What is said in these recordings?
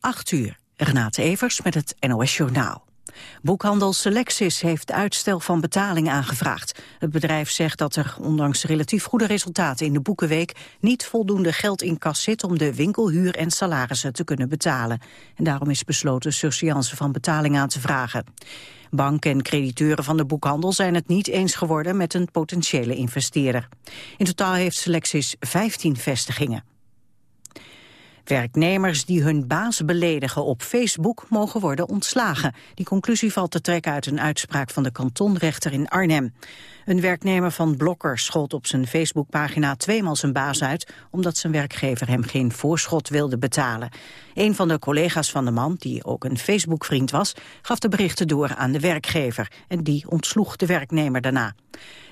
8 uur. Renate Evers met het NOS Journaal. Boekhandel Selectis heeft uitstel van betaling aangevraagd. Het bedrijf zegt dat er, ondanks relatief goede resultaten in de boekenweek, niet voldoende geld in kas zit om de winkelhuur en salarissen te kunnen betalen. En daarom is besloten surseance van betaling aan te vragen. Banken en crediteuren van de boekhandel zijn het niet eens geworden met een potentiële investeerder. In totaal heeft Selectis 15 vestigingen. Werknemers die hun baas beledigen op Facebook mogen worden ontslagen. Die conclusie valt te trekken uit een uitspraak van de kantonrechter in Arnhem. Een werknemer van Blokker schold op zijn Facebookpagina tweemaal zijn baas uit... omdat zijn werkgever hem geen voorschot wilde betalen. Een van de collega's van de man, die ook een Facebookvriend was... gaf de berichten door aan de werkgever en die ontsloeg de werknemer daarna.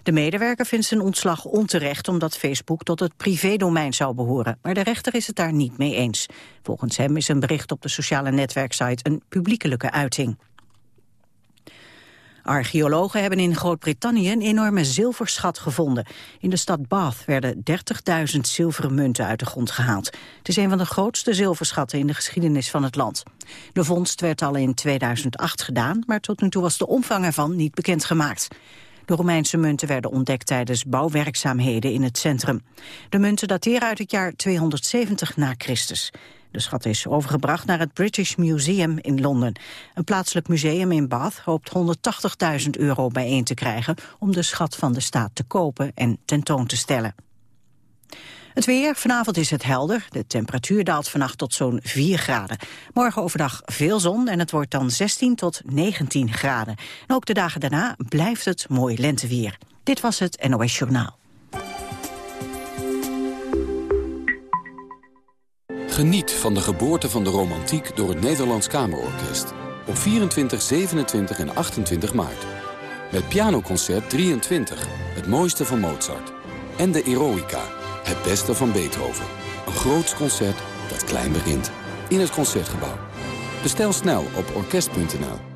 De medewerker vindt zijn ontslag onterecht omdat Facebook tot het privédomein zou behoren. Maar de rechter is het daar niet mee eens. Volgens hem is een bericht op de sociale netwerksite een publiekelijke uiting. Archeologen hebben in Groot-Brittannië een enorme zilverschat gevonden. In de stad Bath werden 30.000 zilveren munten uit de grond gehaald. Het is een van de grootste zilverschatten in de geschiedenis van het land. De vondst werd al in 2008 gedaan, maar tot nu toe was de omvang ervan niet bekendgemaakt. De Romeinse munten werden ontdekt tijdens bouwwerkzaamheden in het centrum. De munten dateren uit het jaar 270 na Christus. De schat is overgebracht naar het British Museum in Londen. Een plaatselijk museum in Bath hoopt 180.000 euro bijeen te krijgen... om de schat van de staat te kopen en tentoon te stellen. Het weer, vanavond is het helder. De temperatuur daalt vannacht tot zo'n 4 graden. Morgen overdag veel zon en het wordt dan 16 tot 19 graden. En ook de dagen daarna blijft het mooi lenteweer. Dit was het NOS Journaal. Geniet van de geboorte van de romantiek door het Nederlands Kamerorkest. Op 24, 27 en 28 maart. Met pianoconcert 23, het mooiste van Mozart. En de Eroica, het beste van Beethoven. Een groots concert dat klein begint. In het Concertgebouw. Bestel snel op orkest.nl.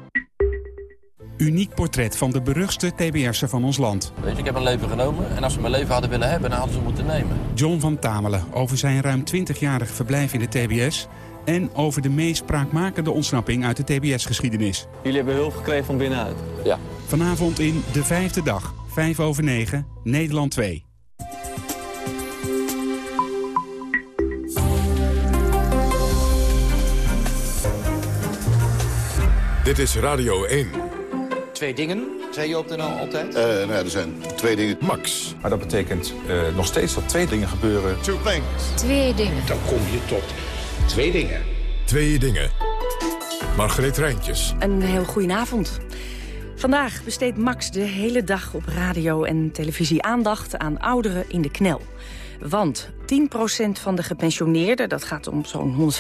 Uniek portret van de beruchtste TBS'er van ons land. Weet je, ik heb een leven genomen en als ze mijn leven hadden willen hebben, dan hadden ze moeten nemen. John van Tamelen over zijn ruim 20-jarig verblijf in de TBS... en over de meest spraakmakende ontsnapping uit de TBS-geschiedenis. Jullie hebben hulp gekregen van binnenuit? Ja. Vanavond in De Vijfde Dag, 5 over 9, Nederland 2. Dit is Radio 1. Twee dingen, zei je op de NL altijd? Uh, nou ja, er zijn twee dingen. Max. Maar dat betekent uh, nog steeds dat twee dingen gebeuren. Two things. Twee dingen. Dan kom je tot twee dingen. Twee dingen. Margreet Rijntjes. Een heel goedenavond. Vandaag besteedt Max de hele dag op radio en televisie aandacht aan ouderen in de knel. Want 10% van de gepensioneerden, dat gaat om zo'n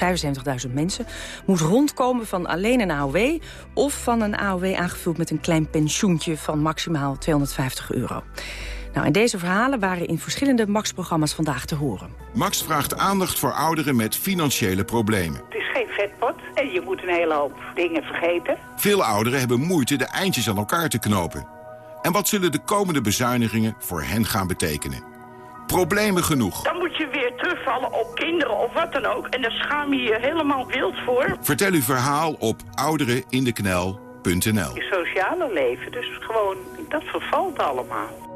175.000 mensen... moet rondkomen van alleen een AOW... of van een AOW aangevuld met een klein pensioentje van maximaal 250 euro. Nou, en deze verhalen waren in verschillende Max-programma's vandaag te horen. Max vraagt aandacht voor ouderen met financiële problemen. Het is geen vetpot en je moet een hele hoop dingen vergeten. Veel ouderen hebben moeite de eindjes aan elkaar te knopen. En wat zullen de komende bezuinigingen voor hen gaan betekenen? Problemen genoeg. Dan moet je weer terugvallen op kinderen of wat dan ook. En daar schaam je je helemaal wild voor. Vertel uw verhaal op ouderenindeknel.nl Je sociale leven, dus gewoon, dat vervalt allemaal.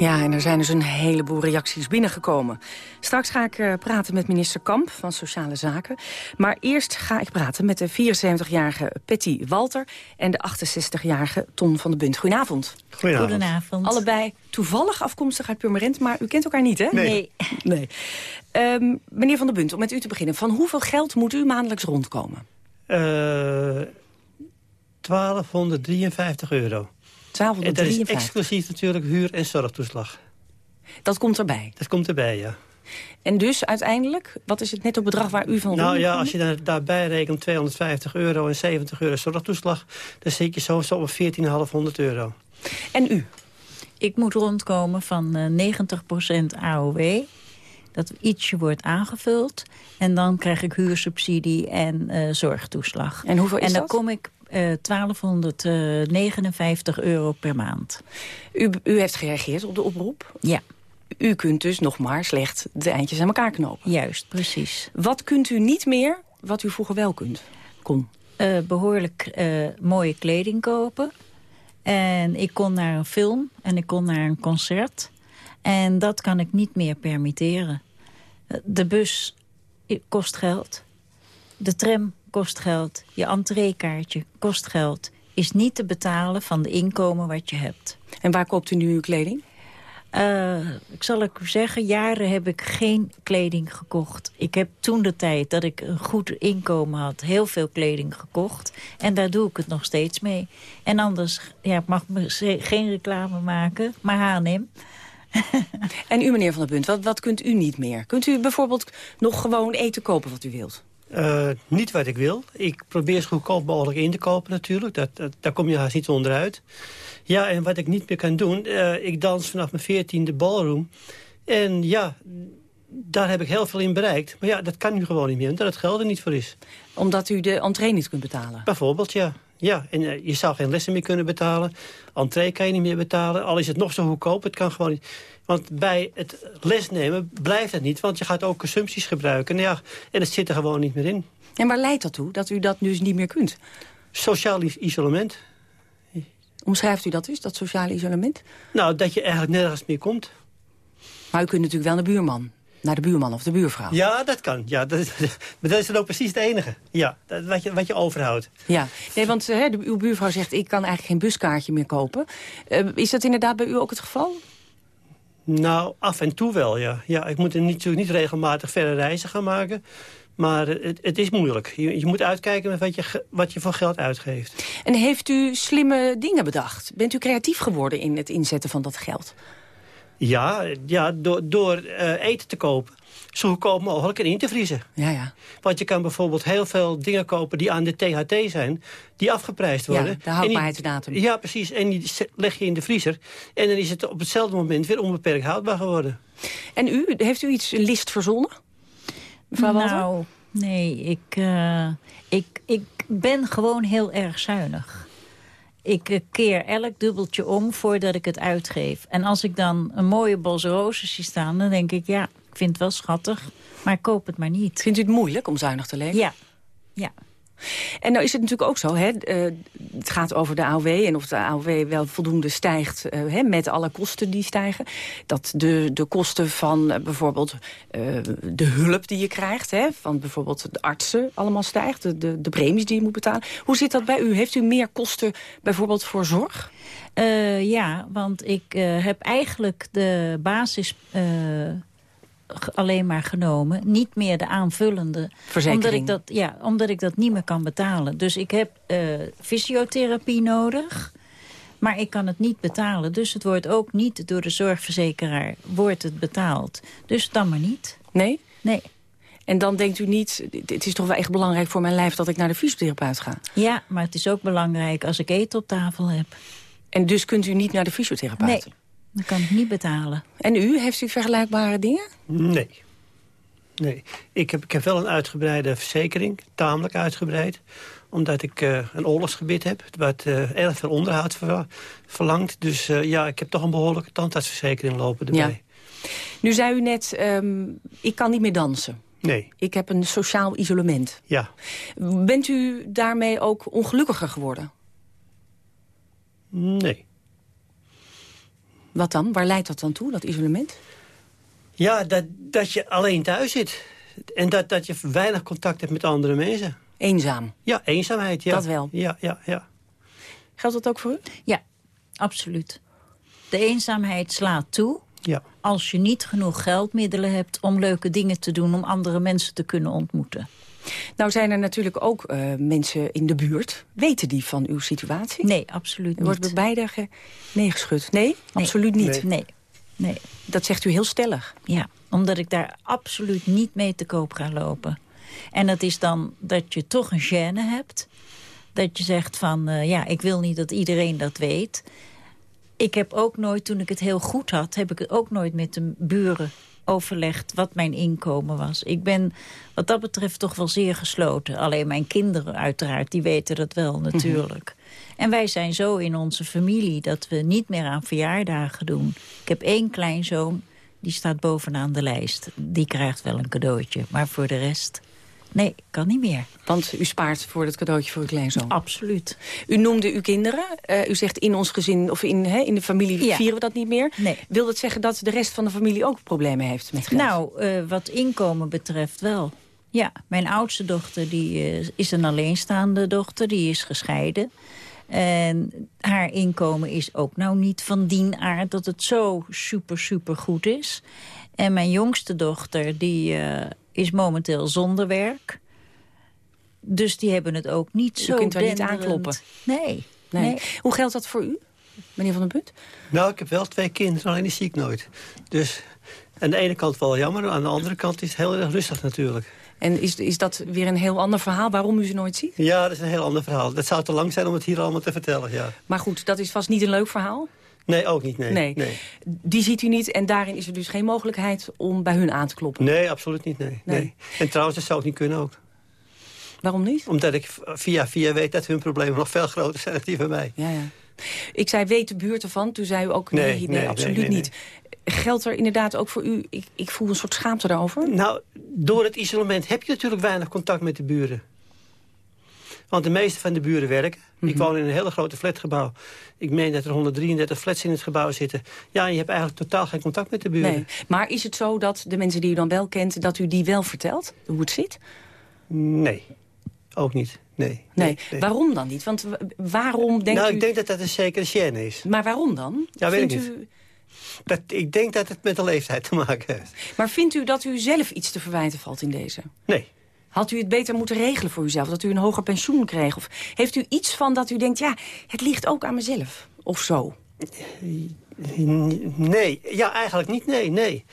Ja, en er zijn dus een heleboel reacties binnengekomen. Straks ga ik uh, praten met minister Kamp van Sociale Zaken. Maar eerst ga ik praten met de 74-jarige Patty Walter... en de 68-jarige Ton van de Bunt. Goedenavond. Goedenavond. Goedenavond. Allebei toevallig afkomstig uit Purmerend, maar u kent elkaar niet, hè? Nee. nee. Um, meneer van de Bunt, om met u te beginnen. Van hoeveel geld moet u maandelijks rondkomen? Uh, 1253 euro. 1253. En dat is exclusief natuurlijk huur- en zorgtoeslag. Dat komt erbij? Dat komt erbij, ja. En dus uiteindelijk, wat is het netto bedrag waar u van Nou ja, als je daar, daarbij rekent 250 euro en 70 euro zorgtoeslag... dan zit je zo, op 14,500 euro. En u? Ik moet rondkomen van uh, 90% AOW. Dat ietsje wordt aangevuld. En dan krijg ik huursubsidie en uh, zorgtoeslag. En hoeveel is en dan dat? kom ik 1259 euro per maand. U, u heeft gereageerd op de oproep? Ja. u kunt dus nog maar slecht de eindjes aan elkaar knopen. Juist, precies. Wat kunt u niet meer wat u vroeger wel kunt, kon? Uh, behoorlijk uh, mooie kleding kopen. En ik kon naar een film en ik kon naar een concert. En dat kan ik niet meer permitteren. De bus kost geld. De tram kost geld. Je entreekaartje kost geld. Is niet te betalen van de inkomen wat je hebt. En waar koopt u nu uw kleding? Uh, ik zal ik zeggen, jaren heb ik geen kleding gekocht. Ik heb toen de tijd dat ik een goed inkomen had... heel veel kleding gekocht. En daar doe ik het nog steeds mee. En anders, ja, ik mag me geen reclame maken, maar H&M. en u, meneer Van der Bunt, wat, wat kunt u niet meer? Kunt u bijvoorbeeld nog gewoon eten kopen wat u wilt? Uh, niet wat ik wil. Ik probeer zo goedkoop mogelijk in te kopen natuurlijk. Dat, dat, daar kom je haast niet onderuit. Ja, en wat ik niet meer kan doen... Uh, ik dans vanaf mijn veertiende ballroom. En ja, daar heb ik heel veel in bereikt. Maar ja, dat kan nu gewoon niet meer, omdat het geld er niet voor is. Omdat u de entree niet kunt betalen? Bijvoorbeeld, ja. Ja, en uh, je zou geen lessen meer kunnen betalen. Entree kan je niet meer betalen. Al is het nog zo goedkoop, het kan gewoon niet. Want bij het lesnemen blijft het niet. Want je gaat ook consumpties gebruiken. En, ja, en het zit er gewoon niet meer in. En waar leidt dat toe, dat u dat dus niet meer kunt? Sociaal isolement. Omschrijft u dat dus, dat sociale isolement? Nou, dat je eigenlijk nergens meer komt. Maar u kunt natuurlijk wel naar de buurman. Naar de buurman of de buurvrouw. Ja, dat kan. Ja, dat, maar dat is dan ook precies het enige. Ja, dat, wat, je, wat je overhoudt. Ja, nee, want hè, uw buurvrouw zegt... ik kan eigenlijk geen buskaartje meer kopen. Uh, is dat inderdaad bij u ook het geval? Nou, af en toe wel, ja. ja ik moet er niet, niet regelmatig verre reizen gaan maken. Maar het, het is moeilijk. Je, je, moet uitkijken met wat je, wat je voor geld uitgeeft. En heeft u slimme dingen bedacht? Bent u creatief geworden in het inzetten van dat geld? Ja, ja door, door uh, eten te kopen. Zo goedkoop mogelijk en in te vriezen. Ja, ja. Want je kan bijvoorbeeld heel veel dingen kopen die aan de THT zijn. Die afgeprijsd worden. Ja, de houdbaarheidsdatum. Ja, precies. En die leg je in de vriezer. En dan is het op hetzelfde moment weer onbeperkt houdbaar geworden. En u, heeft u iets, een list verzonnen? Mevrouw nou, nee. Ik, uh, ik, ik ben gewoon heel erg zuinig. Ik keer elk dubbeltje om voordat ik het uitgeef. En als ik dan een mooie bos rozen zie staan... dan denk ik, ja, ik vind het wel schattig, maar ik koop het maar niet. Vindt u het moeilijk om zuinig te leven? Ja, ja. En nou is het natuurlijk ook zo, hè, uh, het gaat over de AOW... en of de AOW wel voldoende stijgt uh, hè, met alle kosten die stijgen. Dat de, de kosten van uh, bijvoorbeeld de hulp die je krijgt... Hè, van bijvoorbeeld de artsen allemaal stijgt, de, de, de, premies die je moet betalen. Hoe zit dat bij u? Heeft u meer kosten bijvoorbeeld voor zorg? ja, want ik heb eigenlijk de basis alleen maar genomen. Niet meer de aanvullende. Verzekering. Omdat ik dat, ja, omdat ik dat niet meer kan betalen. Dus ik heb uh, fysiotherapie nodig. Maar ik kan het niet betalen. Dus het wordt ook niet door de zorgverzekeraar wordt het betaald. Dus dan maar niet. Nee? Nee. En dan denkt u niet, het is toch wel echt belangrijk voor mijn lijf... dat ik naar de fysiotherapeut ga? Ja, maar het is ook belangrijk als ik eten op tafel heb. En dus kunt u niet naar de fysiotherapeut? Nee. Dan kan ik niet betalen. En u, heeft u vergelijkbare dingen? Nee. Nee. Ik heb, ik heb wel een uitgebreide verzekering, tamelijk uitgebreid omdat ik uh, een oorlogsgebied heb, wat uh, erg veel onderhoud ver, verlangt. Dus uh, ja, ik heb toch een behoorlijke tandartsverzekering lopen erbij. Ja. Nu zei u net, um, ik kan niet meer dansen. Nee. Ik heb een sociaal isolement. Ja. Bent u daarmee ook ongelukkiger geworden? Nee. Wat dan? Waar leidt dat dan toe, dat isolement? Ja, dat, dat je alleen thuis zit. En dat, dat je weinig contact hebt met andere mensen. Eenzaam? Ja, eenzaamheid, ja. Dat wel? Ja, ja, ja. Geldt dat ook voor u? Ja, absoluut. De eenzaamheid slaat toe. Ja. Als je niet genoeg geldmiddelen hebt om leuke dingen te doen... om andere mensen te kunnen ontmoeten. Nou zijn er natuurlijk ook uh, mensen in de buurt. Weten die van uw situatie? Nee, absoluut niet. Wordt bij beide ge neergeschud? Nee, nee, absoluut niet? Nee. nee. Dat zegt u heel stellig. Ja, omdat ik daar absoluut niet mee te koop ga lopen. En dat is dan dat je toch een gêne hebt. Dat je zegt van, uh, ja, ik wil niet dat iedereen dat weet. Ik heb ook nooit, toen ik het heel goed had... heb ik het ook nooit met de buren overlegd wat mijn inkomen was. Ik ben wat dat betreft toch wel zeer gesloten. Alleen mijn kinderen uiteraard, die weten dat wel mhm. natuurlijk. En wij zijn zo in onze familie dat we niet meer aan verjaardagen doen. Ik heb één kleinzoon, die staat bovenaan de lijst. Die krijgt wel een cadeautje, maar voor de rest... Nee, kan niet meer. Want u spaart voor het cadeautje voor uw kleinzoon? Absoluut. U noemde uw kinderen. Uh, u zegt in ons gezin of in, hè, in de familie Ja. vieren we dat niet meer. Nee. Wil dat zeggen dat de rest van de familie ook problemen heeft met geld? Nou, eh, wat inkomen betreft wel. Ja, mijn oudste dochter die, eh, is een alleenstaande dochter. Die is gescheiden. En haar inkomen is ook nou niet van dien aard dat het zo super, super goed is. En mijn jongste dochter die eh, is momenteel zonder werk. Dus die hebben het ook niet U zo kunt er niet denderend. aankloppen. Nee, Nee. nee. Hoe geldt dat voor u, meneer Van den Bunt? Nou, ik heb wel twee kinderen, alleen die zie ik nooit. Dus aan de ene kant wel jammer, aan de andere kant is het heel erg rustig natuurlijk. En is, is dat weer een heel ander verhaal waarom u ze nooit ziet? Ja, dat is een heel ander verhaal. Dat zou te lang zijn om het hier allemaal te vertellen, ja. Maar goed, dat is vast niet een leuk verhaal. Nee, ook niet, nee. Nee. nee. Die ziet u niet en daarin is er dus geen mogelijkheid om bij hun aan te kloppen. Nee, absoluut niet, nee. Nee. nee. En trouwens, dat zou ik niet kunnen ook. Waarom niet? Omdat ik via via weet dat hun problemen nog veel groter zijn dan die van mij. Ja, ja. Ik zei, weet de buurt ervan? Toen zei u ook, nee, Nee, nee, nee, absoluut niet. Geldt er inderdaad ook voor u, ik, ik voel een soort schaamte daarover? Nou, door het isolement heb je natuurlijk weinig contact met de buren. Want de meeste van de buren werken. Mhm. Ik woon in een hele grote flatgebouw. Ik meen dat er 133 flats in het gebouw zitten. Ja, je hebt eigenlijk totaal geen contact met de buren. Nee. Maar is het zo dat de mensen die u dan wel kent, dat u die wel vertelt? Hoe het zit? Nee, ook niet. Nee. Nee. Waarom dan niet? Want waarom denkt nou, u... ik denk dat dat een zekere gêne is. Maar waarom dan? Ja, weet ik Vindt niet. u... Dat, ik denk dat het met de leeftijd te maken heeft. Maar vindt u dat u zelf iets te verwijten valt in deze? Nee. Had u het beter moeten regelen voor uzelf? Dat u een hoger pensioen kreeg? Of heeft u iets van dat u denkt, ja, het ligt ook aan mezelf? Of zo? Nee, ja, eigenlijk niet. Nee, nee.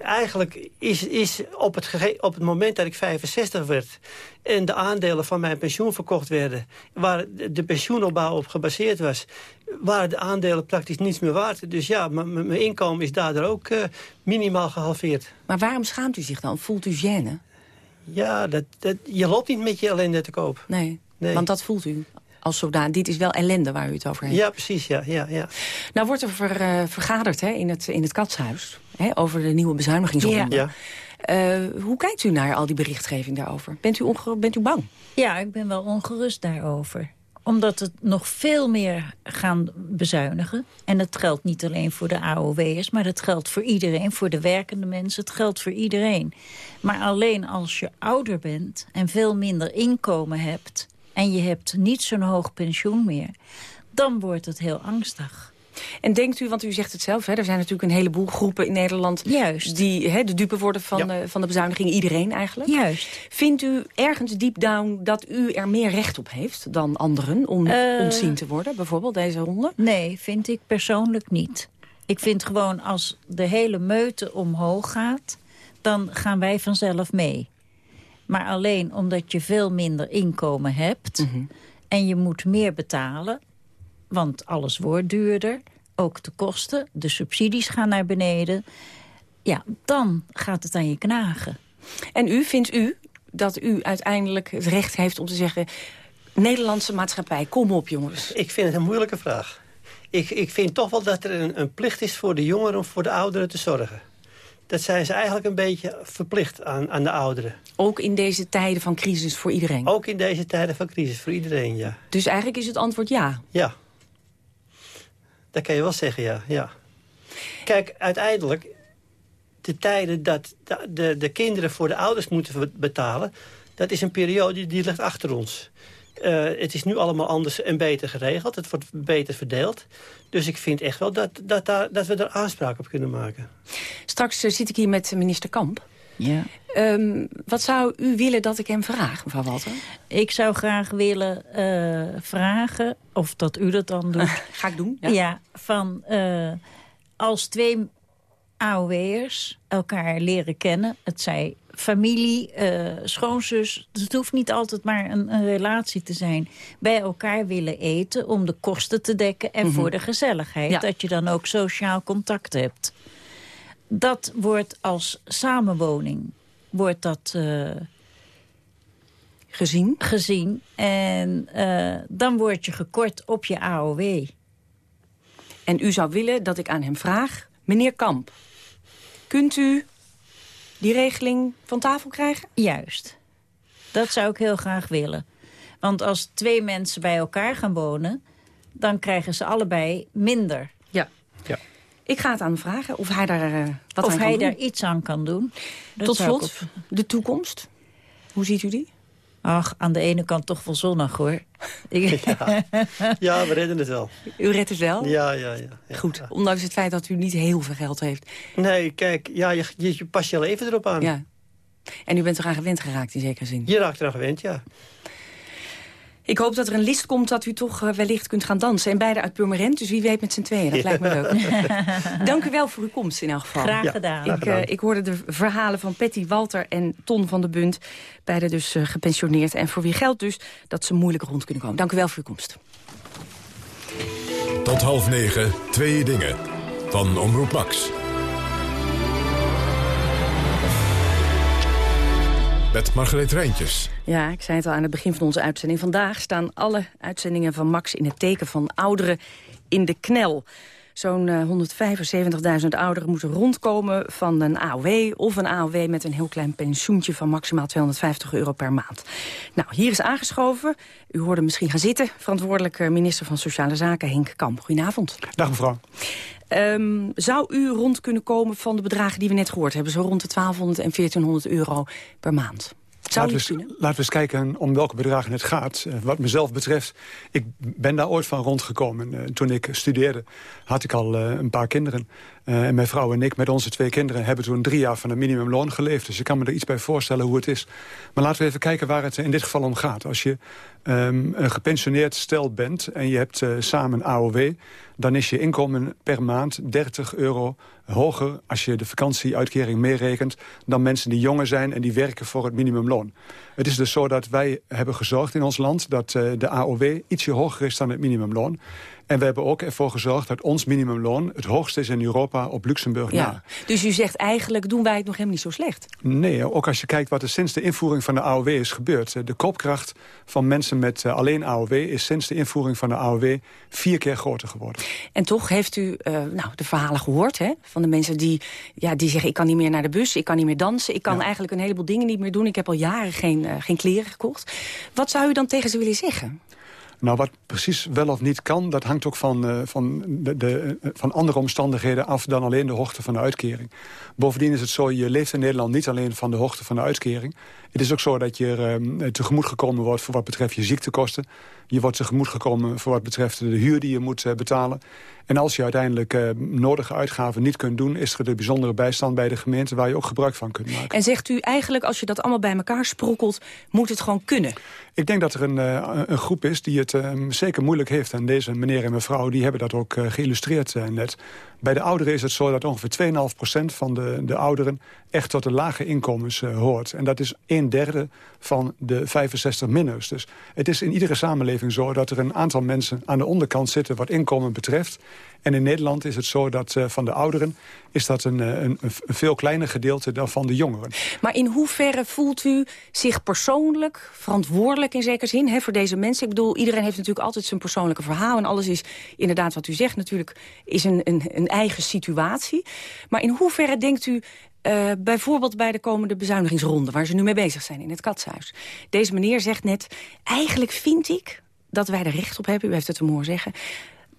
Eigenlijk is, is op, het op het moment dat ik 65 werd... en de aandelen van mijn pensioen verkocht werden... waar de pensioenopbouw op gebaseerd was... waren de aandelen praktisch niets meer waard. Dus ja, mijn inkomen is daardoor ook eh, minimaal gehalveerd. Maar waarom schaamt u zich dan? Voelt u gêne? Ja, dat, dat, je loopt niet met je ellende te koop. Nee, Nee. want dat voelt u als zodanig. Dit is wel ellende waar u het over heeft. Ja, precies, ja. ja, ja. Nou wordt er ver- eh, vergaderd hè, in, het, in het katshuis hè, over de nieuwe bezuinigingsronde. Ja. Eh, hoe kijkt u naar al die berichtgeving daarover? Bent u, bent u bang? Ja, ik ben wel ongerust daarover. Omdat het nog veel meer gaan bezuinigen. En dat geldt niet alleen voor de AOW'ers... maar dat geldt voor iedereen, voor de werkende mensen. Het geldt voor iedereen. Maar alleen als je ouder bent en veel minder inkomen hebt... en je hebt niet zo'n hoog pensioen meer... dan wordt het heel angstig. En denkt u, want u zegt het zelf, hè, er zijn natuurlijk een heleboel groepen in Nederland... Juist. die hè, de dupe worden van, eh, van de bezuiniging. Iedereen eigenlijk. Juist. Vindt u ergens deep down dat u er meer recht op heeft dan anderen... om Eh. ontzien te worden, bijvoorbeeld deze ronde? Nee, vind ik persoonlijk niet. Ik vind gewoon als de hele meute omhoog gaat... dan gaan wij vanzelf mee. Maar alleen omdat je veel minder inkomen hebt... en je moet meer betalen, want alles wordt duurder... ook de kosten, de subsidies gaan naar beneden... ja, dan gaat het aan je knagen. En u, vindt u dat u uiteindelijk het recht heeft om te zeggen... Nederlandse maatschappij, kom op jongens. Ik vind het een moeilijke vraag. Ik, ik vind toch wel dat er een, een plicht is voor de jongeren om voor de ouderen te zorgen. Dat zijn ze eigenlijk een beetje verplicht aan, aan de ouderen. Ook in deze tijden van crisis voor iedereen? Ook in deze tijden van crisis, voor iedereen, ja. Dus eigenlijk is het antwoord ja? Ja. Dat kan je wel zeggen, ja. ja. Kijk, uiteindelijk, de tijden dat de, de, de kinderen voor de ouders moeten betalen... dat is een periode die ligt achter ons. Eh, het is nu allemaal anders en beter geregeld. Het wordt beter verdeeld. Dus ik vind echt wel dat, dat, daar, dat we er aanspraak op kunnen maken. Straks eh, zit ik hier met minister Kamp. Ja. Ehm, wat zou u willen dat ik hem vraag, mevrouw Walter? Ik zou graag willen eh, vragen, of dat u dat dan doet... Ga ik doen, Ja, ja. van eh, als twee AOW'ers elkaar leren kennen... het zij familie, eh, schoonzus... het hoeft niet altijd maar een, een relatie te zijn... bij elkaar willen eten om de kosten te dekken... en Mhm. voor de gezelligheid, Ja. dat je dan ook sociaal contact hebt. Dat wordt als samenwoning wordt dat, eh, Gezien? gezien. En eh, dan word je gekort op je AOW. En u zou willen dat ik aan hem vraag... Meneer Kamp, Kunt u die regeling van tafel krijgen? Juist. Dat zou ik heel graag willen. Want als twee mensen bij elkaar gaan wonen... dan krijgen ze allebei minder. Ik ga het aan vragen of hij daar uh, wat of aan hij kan daar iets aan kan doen. Dat Tot slot, op... de toekomst. Hoe ziet u die? Ach, aan de ene kant toch wel zonnig, hoor. ja. ja, we redden het wel. U redt het wel? Ja, ja, ja. ja Goed, ja. ondanks het feit dat u niet heel veel geld heeft. Nee, kijk, ja, je, je pas je al even erop aan. Ja. En u bent eraan gewend geraakt in zekere zin? Je raakt eraan gewend, ja. Ik hoop dat er een list komt dat u toch uh, wellicht kunt gaan dansen. En beide uit Purmerend, dus wie weet met z'n tweeën. Dat ja. lijkt me leuk. Dank u wel voor uw komst in elk geval. Graag gedaan. Ja. Ik, uh, ik, hoorde de verhalen van Patty Walter en Ton van de Bunt. Beide dus uh, gepensioneerd. En voor wie geldt dus dat ze moeilijk rond kunnen komen. Dank u wel voor uw komst. Tot half negen, twee dingen. Van Omroep Max. Met Margreet Rijntjes. Ja, ik zei het al aan het begin van onze uitzending. Vandaag staan alle uitzendingen van Max in het teken van ouderen in de knel. Zo'n uh, 175.000 ouderen moeten rondkomen van een AOW... of een AOW met een heel klein pensioentje van maximaal 250 euro per maand. Nou, hier is aangeschoven, u hoorde misschien gaan zitten... verantwoordelijke minister van Sociale Zaken Henk Kamp. Goedenavond. Dag mevrouw. Um, zou u rond kunnen komen van de bedragen die we net gehoord hebben? Zo rond de 1200 en 1400 euro per maand. Laten we, eens, laten we, eens, kijken om welke bedragen het gaat. Uh, wat mezelf betreft, ik ben daar ooit van rondgekomen. Uh, toen ik studeerde had ik al uh, een paar kinderen. En mijn vrouw en ik met onze twee kinderen hebben toen drie jaar van het minimumloon geleefd. Dus ik kan me er iets bij voorstellen hoe het is. Maar laten we even kijken waar het in dit geval om gaat. Als je um, een gepensioneerd stel bent en je hebt samen een AOW... dan is je inkomen per maand 30 euro hoger als je de vakantieuitkering meerekent... dan mensen die jonger zijn en die werken voor het minimumloon. Het is dus zo dat wij hebben gezorgd in ons land... dat uh, de AOW ietsje hoger is dan het minimumloon. En we hebben ook ervoor gezorgd dat ons minimumloon... het hoogste is in Europa op Luxemburg ja. na. Dus u zegt eigenlijk doen wij het nog helemaal niet zo slecht? Nee, ook als je kijkt wat er sinds de invoering van de AOW is gebeurd. De koopkracht van mensen met uh, alleen AOW... is sinds de invoering van de AOW vier keer groter geworden. En toch heeft u uh, nou, de verhalen gehoord hè? van de mensen die, ja, die zeggen... ik kan niet meer naar de bus, ik kan niet meer dansen... ik kan ja. eigenlijk een heleboel dingen niet meer doen. Ik heb al jaren geen, uh, geen kleren gekocht. Wat zou u dan tegen ze willen zeggen? Nou, wat precies wel of niet kan, dat hangt ook van, uh, van, de, de, van andere omstandigheden af... dan alleen de hoogte van de uitkering. Bovendien is het zo, je leeft in Nederland niet alleen van de hoogte van de uitkering. Het is ook zo dat je uh, tegemoet gekomen wordt voor wat betreft je ziektekosten. Je wordt tegemoet gekomen voor wat betreft de huur die je moet uh, betalen. En als je uiteindelijk uh, nodige uitgaven niet kunt doen... is er de bijzondere bijstand bij de gemeente waar je ook gebruik van kunt maken. En zegt u eigenlijk, als je dat allemaal bij elkaar sprokkelt... moet het gewoon kunnen? Ik denk dat er een, uh, een groep is die het uh, zeker moeilijk heeft. En deze meneer en mevrouw die hebben dat ook geïllustreerd net. Bij de ouderen is het zo dat ongeveer 2,5% van de, de ouderen... echt tot de lage inkomens hoort. En dat is een derde van de 65-minners. Dus het is in iedere samenleving zo dat er een aantal mensen... aan de onderkant zitten wat inkomen betreft... En in Nederland is het zo dat uh, van de ouderen... is dat een, een, een, veel kleiner gedeelte dan van de jongeren. Maar in hoeverre voelt u zich persoonlijk verantwoordelijk in zekere zin... Hè, voor deze mensen? Ik bedoel, iedereen heeft natuurlijk altijd zijn persoonlijke verhaal... en alles is inderdaad wat u zegt natuurlijk is een, een, een eigen situatie. Maar in hoeverre denkt u uh, bijvoorbeeld bij de komende bezuinigingsronde... waar ze nu mee bezig zijn in het katshuis. Deze meneer zegt net, eigenlijk vind ik dat wij er recht op hebben... u heeft het te mooi zeggen,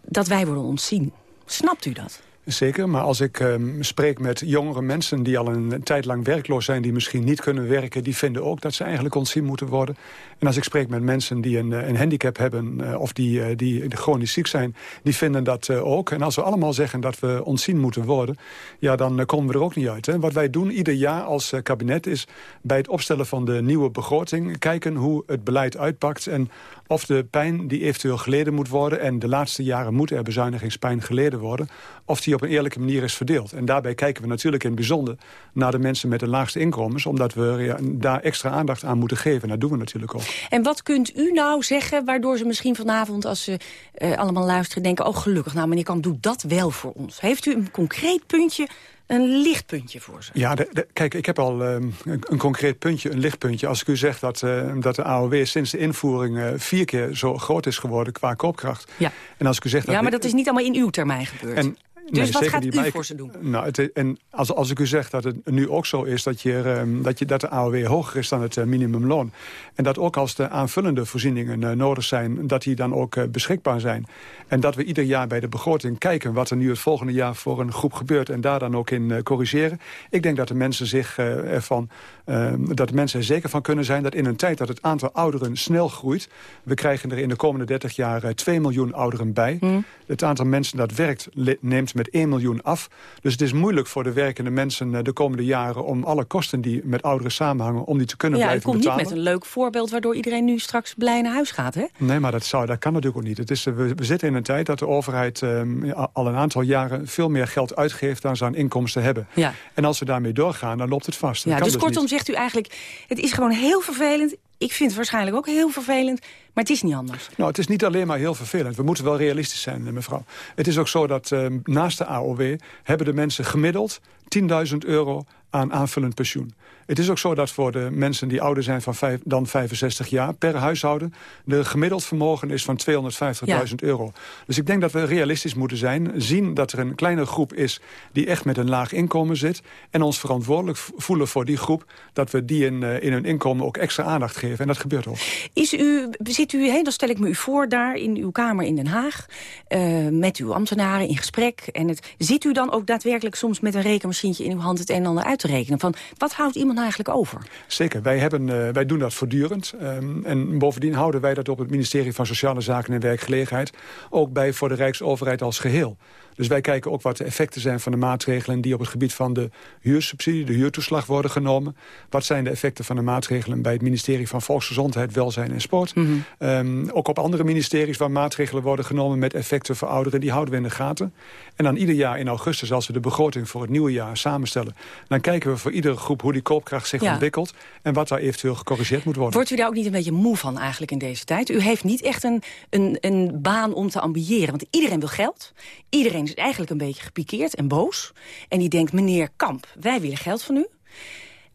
dat wij worden ontzien. Snapt u dat? Zeker, maar als ik um, spreek met jongere mensen die al een tijd lang werkloos zijn... die misschien niet kunnen werken, die vinden ook dat ze eigenlijk ontzien moeten worden. En als ik spreek met mensen die een, een handicap hebben uh, of die, uh, die chronisch ziek zijn... die vinden dat ook. En als we allemaal zeggen dat we ontzien moeten worden... ja, dan komen we er ook niet uit. Hè? Wat wij doen ieder jaar als kabinet is bij het opstellen van de nieuwe begroting... kijken hoe het beleid uitpakt en of de pijn die eventueel geleden moet worden... en de laatste jaren moet er bezuinigingspijn geleden worden... of die op een eerlijke manier is verdeeld. En daarbij kijken we natuurlijk in bijzonder naar de mensen met de laagste inkomens... omdat we daar extra aandacht aan moeten geven. En dat doen we natuurlijk ook. En wat kunt u nou zeggen waardoor ze misschien vanavond... als ze uh, allemaal luisteren denken... oh gelukkig, nou meneer Kamp doet dat wel voor ons. Heeft u een concreet puntje een lichtpuntje voor ze. Ja, de, de, kijk, ik heb al um, een, een, concreet puntje, een lichtpuntje. Als ik u zeg dat, uh, dat de AOW sinds de invoering uh, vier keer zo groot is geworden qua koopkracht. Ja, en als ik u zeg dat ja maar dat is niet allemaal in uw termijn gebeurd. En, Dus wat zeker gaat niet. u voor ze doen? Nou, het, en als, als ik u zeg dat het nu ook zo is dat, je, ehm, dat, je, dat de AOW hoger is dan het eh, minimumloon... en dat ook als de aanvullende voorzieningen eh, nodig zijn... dat die dan ook eh, beschikbaar zijn. En dat we ieder jaar bij de begroting kijken... wat er nu het volgende jaar voor een groep gebeurt... en daar dan ook in corrigeren. Ik denk dat de mensen zich ervan... ehm, dat de mensen er zeker van kunnen zijn dat in een tijd dat het aantal ouderen snel groeit... we krijgen er in de komende 30 jaar eh, 2 miljoen ouderen bij. Het aantal mensen dat werkt neemt met 1 miljoen af. Dus het is moeilijk voor de werkende mensen eh, de komende jaren... om alle kosten die met ouderen samenhangen, om die te kunnen Ja, blijven komt niet betalen. met een leuk voorbeeld... waardoor iedereen nu straks blij naar huis gaat, hè? Nee, maar dat, zou, dat kan natuurlijk ook niet. Het is, eh, we, we zitten in een tijd dat de overheid ehm, ja, al een aantal jaren... veel meer geld uitgeeft dan ze aan inkomsten hebben. Ja. En als we daarmee doorgaan, dan loopt het vast. Ja, kan dus kortom niet. zegt u eigenlijk... het is gewoon heel vervelend. Ik vind het waarschijnlijk ook heel vervelend. Maar het is niet anders. Nou, het is niet alleen maar heel vervelend. We moeten wel realistisch zijn, eh, mevrouw. Het is ook zo dat eh, naast de AOW hebben de mensen gemiddeld 10.000 euro aan aanvullend pensioen. Het is ook zo dat voor de mensen die ouder zijn van vijf, dan 65 jaar... per huishouden de gemiddeld vermogen is van 250.000 euro. Dus ik denk dat we realistisch moeten zijn. Zien dat er een kleine groep is die echt met een laag inkomen zit... en ons verantwoordelijk voelen voor die groep... dat we die in, eh, in hun inkomen ook extra aandacht geven. En dat gebeurt ook. Is u, zit u, hè, dan stel ik me u voor daar in uw kamer in Den Haag... eh, met uw ambtenaren in gesprek. En het, zit u dan ook daadwerkelijk soms met een rekenmachientje in uw hand... het een en ander uit te rekenen? Van, wat houdt iemand nou eigenlijk over? Zeker, wij, hebben, eh, wij doen dat voortdurend. Ehm, en bovendien houden wij dat op het ministerie van Sociale Zaken en Werkgelegenheid... ook bij voor de Rijksoverheid als geheel. Dus wij kijken ook wat de effecten zijn van de maatregelen... die op het gebied van de huursubsidie, de huurtoeslag worden genomen. Wat zijn de effecten van de maatregelen bij het ministerie van Volksgezondheid, Welzijn en Sport. Ehm, ook op andere ministeries waar maatregelen worden genomen... met effecten voor ouderen, die houden we in de gaten. En dan ieder jaar in augustus, als we de begroting voor het nieuwe jaar samenstellen... dan kijken we voor iedere groep hoe die koopkracht zich Ja. ontwikkelt... en wat daar eventueel gecorrigeerd moet worden. Wordt u daar ook niet een beetje moe van eigenlijk in deze tijd? U heeft niet echt een, een, een baan om te ambiëren. Want iedereen wil geld. Iedereen is eigenlijk een beetje gepikeerd en boos. En die denkt, meneer Kamp, wij willen geld van u.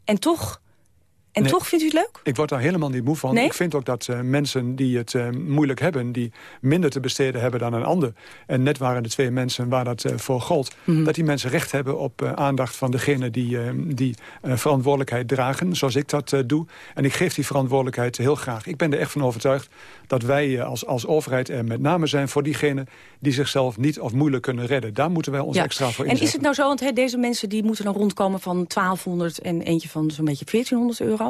En toch, en Nee. toch vindt u het leuk? Ik word daar helemaal niet moe van. Nee? Ik vind ook dat eh, mensen die het eh, moeilijk hebben... die minder te besteden hebben dan een ander... en net waren de twee mensen waar dat eh, voor gold... Mhm. dat die mensen recht hebben op aandacht van degene die, die verantwoordelijkheid dragen... zoals ik dat doe. En ik geef die verantwoordelijkheid heel graag. Ik ben er echt van overtuigd dat wij als, als overheid er met name zijn... voor diegenen die zichzelf niet of moeilijk kunnen redden. Daar moeten wij ons Ja. extra voor En inzetten. is het nou zo, want deze mensen die moeten dan rondkomen van 1200 en eentje van zo'n beetje 1400 euro.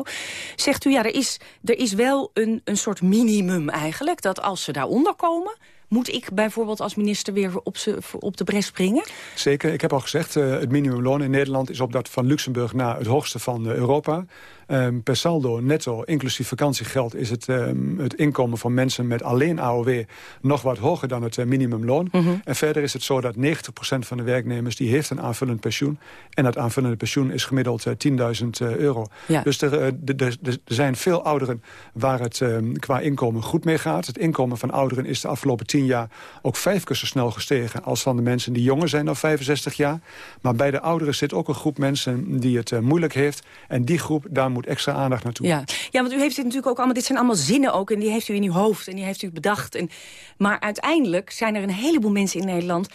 Zegt u, ja, er is, er is wel een, een soort minimum eigenlijk. Dat als ze daaronder komen, moet ik bijvoorbeeld als minister weer op, ze, op de bres springen? Zeker, ik heb al gezegd, eh, het minimumloon in Nederland is op dat van Luxemburg na het hoogste van eh, Europa. Ehm, per saldo, netto, inclusief vakantiegeld, is het, ehm, het inkomen van mensen met alleen AOW nog wat hoger dan het eh, minimumloon. Mhm. En verder is het zo dat 90% van de werknemers die heeft een aanvullend pensioen. En dat aanvullende pensioen is gemiddeld eh, 10.000 euro. Ja. Dus er, eh, er zijn veel ouderen waar het ehm, qua inkomen goed mee gaat. Het inkomen van ouderen is de afgelopen 10 jaar ook vijf keer zo snel gestegen... als van de mensen die jonger zijn dan 65 jaar. Maar bij de ouderen zit ook een groep mensen die het eh, moeilijk heeft. En die groep, daar moet extra aandacht naartoe. Ja. ja, want u heeft dit natuurlijk ook allemaal... dit zijn allemaal zinnen ook en die heeft u in uw hoofd en die heeft u bedacht. En, maar uiteindelijk zijn er een heleboel mensen in Nederland...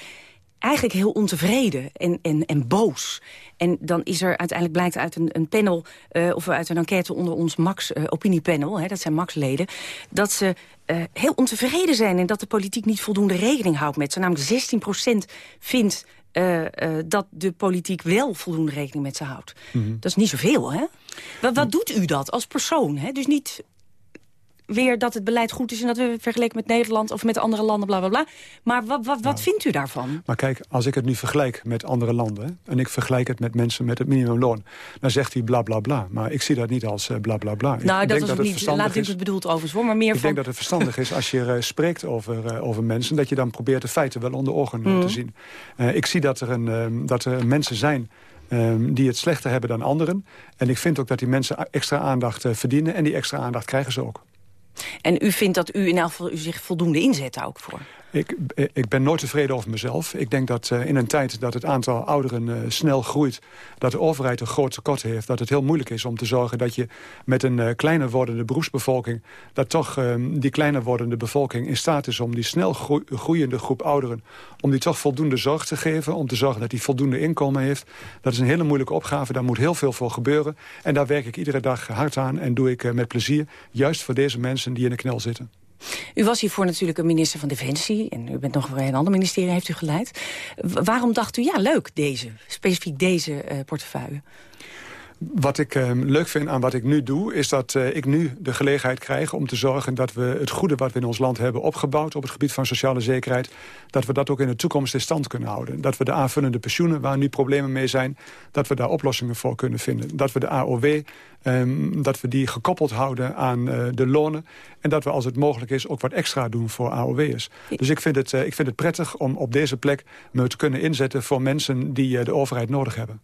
eigenlijk heel ontevreden en, en, en boos. En dan is er uiteindelijk blijkt uit een, een panel... eh, of uit een enquête onder ons Max eh, dat zijn Max-leden... dat ze eh, heel ontevreden zijn... en dat de politiek niet voldoende rekening houdt met ze. Namelijk 16% vindt... eh, eh, dat de politiek wel voldoende rekening met ze houdt. Mhm. Dat is niet zoveel, hè? Wat, wat doet u dat als persoon? Hè? Dus niet weer dat het beleid goed is... en dat we vergeleken met Nederland of met andere landen, bla bla bla. Maar wat, wat, wat vindt u daarvan? Maar kijk, als ik het nu vergelijk met andere landen... en ik vergelijk het met mensen met het minimumloon... dan zegt hij bla bla bla. Maar ik zie dat niet als eh, bla bla bla. Ik nou, dat denk het niet, verstandig laat ik is- het bedoeld overigens, hoor. Maar meer Ik van... denk dat het verstandig is als je eh, spreekt over, eh, over mensen... dat je dan probeert de feiten wel onder ogen eh, Mhm. te zien. Ik zie dat er, een, ehm, dat er mensen zijn ehm, die het slechter hebben dan anderen. En ik vind ook dat die mensen extra aandacht verdienen... en die extra aandacht krijgen ze ook. En u vindt dat u in elk geval u zich voldoende inzet daar ook voor? Ik, ik ben nooit tevreden over mezelf. Ik denk dat uh, in een tijd dat het aantal ouderen uh, snel groeit... dat de overheid een groot tekort heeft. Dat het heel moeilijk is om te zorgen dat je met een kleiner wordende beroepsbevolking... dat toch ehm, die kleiner wordende bevolking in staat is om die snel groeiende groep ouderen... om die toch voldoende zorg te geven. Om te zorgen dat die voldoende inkomen heeft. Dat is een hele moeilijke opgave. Daar moet heel veel voor gebeuren. En daar werk ik iedere dag hard aan en doe ik met plezier. Juist voor deze mensen die in de knel zitten. U was hiervoor natuurlijk een minister van Defensie... en u bent nog voor een ander ministerie heeft u geleid. waarom dacht u, ja, leuk, deze, specifiek deze uh, portefeuille? Wat ik uh, leuk vind aan wat ik nu doe... is dat uh, ik nu de gelegenheid krijg om te zorgen... dat we het goede wat we in ons land hebben opgebouwd... op het gebied van sociale zekerheid... dat we dat ook in de toekomst in stand kunnen houden. Dat we de aanvullende pensioenen, waar nu problemen mee zijn... dat we daar oplossingen voor kunnen vinden. Dat we de AOW, um, dat we die gekoppeld houden aan uh, de lonen... en dat we als het mogelijk is ook wat extra doen voor AOW'ers. Dus ik vind, het, ik vind het prettig om op deze plek me te kunnen inzetten... voor mensen die de overheid nodig hebben.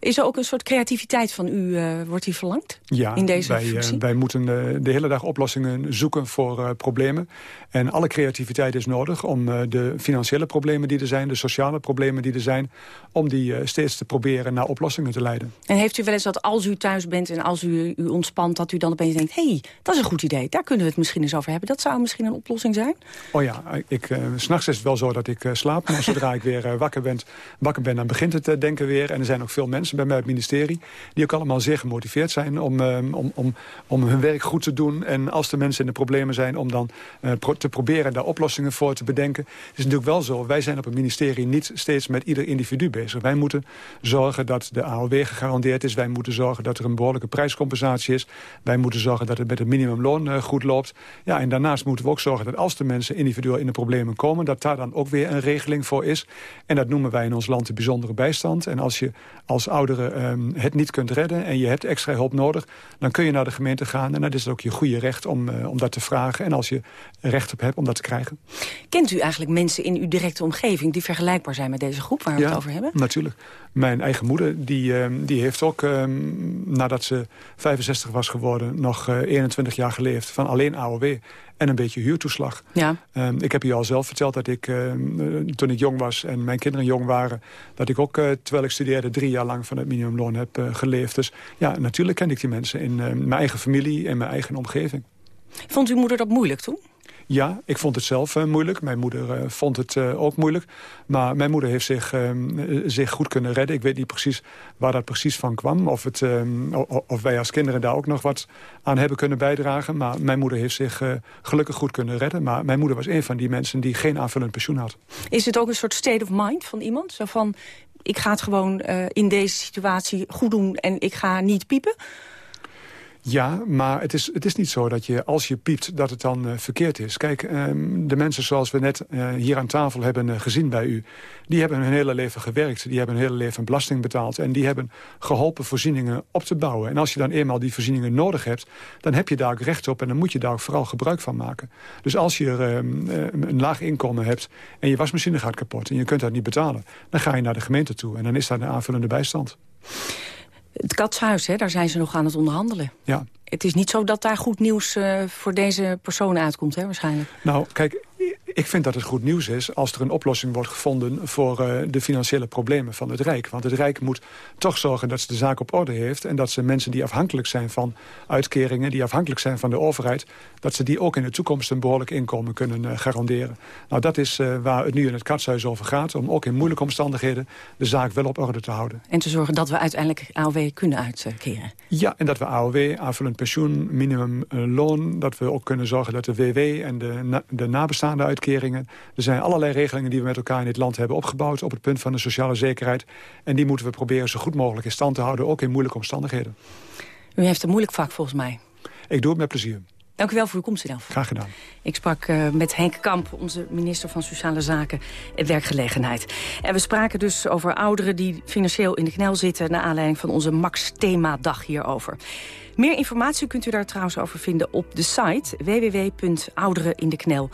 Is er ook een soort creativiteit van u, uh, wordt die verlangd? Ja, in deze wij, uh, wij moeten uh, de hele dag oplossingen zoeken voor problemen. En alle creativiteit is nodig om de financiële problemen die er zijn... de sociale problemen die er zijn... om die steeds te proberen naar oplossingen te leiden. En heeft u wel eens dat als u thuis bent en als u u ontspant... dat u dan opeens denkt, hé, hey, dat is een goed idee. Daar kunnen we het misschien eens over hebben. Dat zou misschien een oplossing zijn? Oh ja, ik, s'nachts is het wel zo dat ik slaap. Maar zodra ik weer wakker, ben, wakker ben, dan begint het denken weer. En er zijn ook veel mensen bij mij het ministerie... die ook allemaal zeer gemotiveerd zijn om, um, om, om, om hun werk goed te doen. En als de mensen in de problemen zijn, om dan pro te proberen daar oplossingen voor te bedenken. Het is natuurlijk wel zo, wij zijn op het ministerie niet steeds met ieder individu bezig. Wij moeten zorgen dat de AOW gegarandeerd is. Wij moeten zorgen dat er een behoorlijke prijscompensatie is. Wij moeten zorgen dat het met het minimumloon uh, goed loopt. Ja, en daarnaast moeten we ook zorgen dat als de mensen individueel in de problemen komen... dat daar dan ook weer een regeling voor is. En dat noemen wij in ons land de bijzondere bijstand. En als je als oudere um, het niet kunt redden en je hebt extra hulp nodig... dan kun je naar de gemeente gaan en dat is ook je goede recht om, uh, om dat te vragen. En als je recht op hebt om dat te krijgen. Kent u eigenlijk mensen in uw directe omgeving... die vergelijkbaar zijn met deze groep waar we ja, het over hebben? natuurlijk. Mijn eigen moeder die, uh, die heeft ook, uh, nadat ze 65 was geworden... nog 21 jaar geleefd van alleen AOW en een beetje huurtoeslag. Ja. Uh, ik heb je al zelf verteld dat ik, uh, toen ik jong was en mijn kinderen jong waren... dat ik ook, uh, terwijl ik studeerde, drie jaar lang van het minimumloon heb geleefd. Dus ja, natuurlijk ken ik die mensen in mijn eigen familie en mijn eigen omgeving. Vond uw moeder dat moeilijk toen? Ja, ik vond het zelf uh, moeilijk. Mijn moeder uh, vond het uh, ook moeilijk. Maar mijn moeder heeft zich, zich goed kunnen redden. Ik weet niet precies waar dat precies van kwam. Of, het, of wij als kinderen daar ook nog wat aan hebben kunnen bijdragen. Maar mijn moeder heeft zich gelukkig goed kunnen redden. Maar mijn moeder was een van die mensen die geen aanvullend pensioen had. Is het ook een soort state of mind van iemand? Zo van, ik ga het gewoon in deze situatie goed doen en ik ga niet piepen? Ja, maar het is, het is niet zo dat je als je piept dat het dan uh, verkeerd is. Kijk, um, de mensen zoals we net uh, hier aan tafel hebben uh, gezien bij u... die hebben hun hele leven gewerkt. Die hebben hun hele leven belasting betaald. En die hebben geholpen voorzieningen op te bouwen. En als je dan eenmaal die voorzieningen nodig hebt... dan heb je daar ook recht op en dan moet je daar ook vooral gebruik van maken. Dus als je een laag inkomen hebt en je wasmachine gaat kapot... en je kunt dat niet betalen, dan ga je naar de gemeente toe. En dan is daar een aanvullende bijstand. Het katshuis, hè, daar zijn ze nog aan het onderhandelen. Ja. Het is niet zo dat daar goed nieuws uh, voor deze persoon uitkomt, hè, waarschijnlijk. Nou, kijk, ik vind dat het goed nieuws is als er een oplossing wordt gevonden... voor uh, de financiële problemen van het Rijk. Want het Rijk moet toch zorgen dat ze de zaak op orde heeft... en dat ze mensen die afhankelijk zijn van uitkeringen... die afhankelijk zijn van de overheid... dat ze die ook in de toekomst een behoorlijk inkomen kunnen uh, garanderen. Nou, dat is uh, waar het nu in het katshuis over gaat... om ook in moeilijke omstandigheden de zaak wel op orde te houden. En te zorgen dat we uiteindelijk AOW kunnen uitkeren. Ja, en dat we AOW, aanvullend pensioen, minimumloon... dat we ook kunnen zorgen dat de WW en de, na de nabestaande uitkeringen er zijn allerlei regelingen die we met elkaar in dit land hebben opgebouwd... op het punt van de sociale zekerheid. En die moeten we proberen zo goed mogelijk in stand te houden... ook in moeilijke omstandigheden. U heeft een moeilijk vak volgens mij. Ik doe het met plezier. Dank u wel voor uw komst, Delft. Graag gedaan. Ik sprak uh, met Henk Kamp, onze minister van Sociale Zaken en Werkgelegenheid. En we spraken dus over ouderen die financieel in de knel zitten... naar aanleiding van onze Max-thema-dag hierover. Meer informatie kunt u daar trouwens over vinden op de site www.ouderenindeknel.nl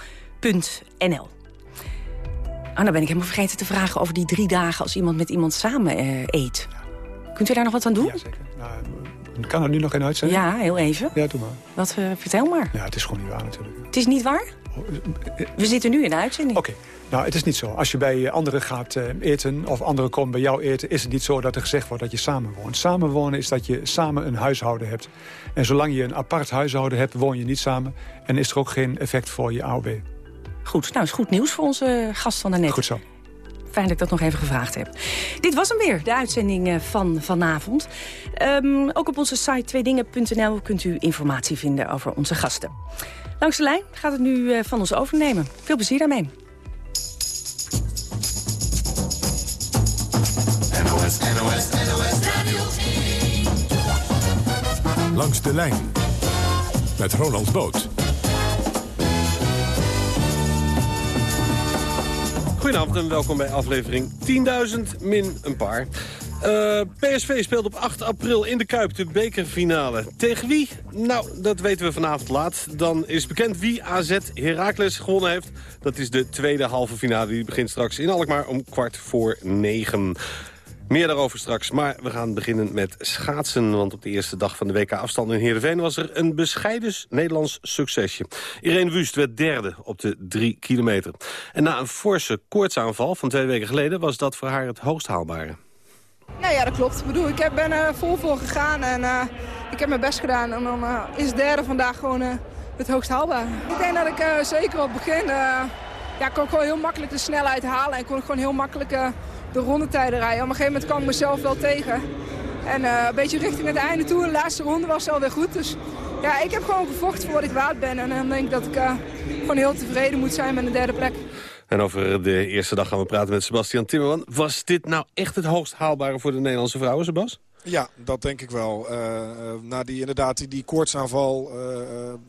nl. Oh, nou ben ik helemaal vergeten te vragen over die drie dagen... als iemand met iemand samen uh, eet. Kunt u daar nog wat aan doen? Ja, zeker. Nou, Kan er nu nog geen uitzending? Ja, heel even. Ja, doe maar. Wat, uh, vertel maar. Ja, het is gewoon niet waar natuurlijk. Het is niet waar? We zitten nu in de uitzending. Oké. Nou, het is niet zo. Als je bij anderen gaat eten of anderen komen bij jou eten... is het niet zo dat er gezegd wordt dat je samenwoont. Samenwonen is dat je samen een huishouden hebt. En zolang je een apart huishouden hebt, woon je niet samen... en is er ook geen effect voor je AOW. Goed, nou is goed nieuws voor onze gast van daarnet. Goed zo. Fijn dat ik dat nog even gevraagd heb. Dit was hem weer, de uitzending eh, van vanavond. Um, ook op onze site tweedingen.nl kunt u informatie vinden over onze gasten. Langs de lijn gaat het nu uh, van ons overnemen. Veel plezier daarmee. NOS, NOS, NOS Radio Langs de lijn met Ronald Boot. Goedenavond en welkom bij aflevering 10.000 min een paar. Uh, PSV speelt op 8 april in de Kuip de bekerfinale. Tegen wie? Nou, dat weten we vanavond laat. Dan is bekend wie AZ Heracles gewonnen heeft. Dat is de tweede halve finale. Die begint straks in Alkmaar om kwart voor negen. Meer daarover straks, maar we gaan beginnen met schaatsen. Want op de eerste dag van de WK-afstand in Heerenveen... was er een bescheiden Nederlands succesje. Irene Wust werd derde op de drie kilometer. En na een forse koortsaanval van twee weken geleden... was dat voor haar het hoogst haalbare. Nou ja, dat klopt. Ik bedoel, ik ben er vol voor gegaan en uh, ik heb mijn best gedaan. En dan uh, is derde vandaag gewoon uh, het hoogst haalbare. Ik denk dat ik zeker op het begin... ja, kon gewoon heel makkelijk de snelheid halen. En kon ik gewoon heel makkelijk de rondetijden rijden. Op een gegeven moment kwam ik mezelf wel tegen. En uh, een beetje richting het einde toe. De laatste ronde was alweer goed. Dus ja, ik heb gewoon gevochten voor wat ik waard ben. En dan denk ik dat ik uh, gewoon heel tevreden moet zijn met een derde plek. En over de eerste dag gaan we praten met Sebastian Timmerman. Was dit nou echt het hoogst haalbare voor de Nederlandse vrouwen, Sebas? Ja, dat denk ik wel. Uh, na die, inderdaad, die, koortsaanval, uh,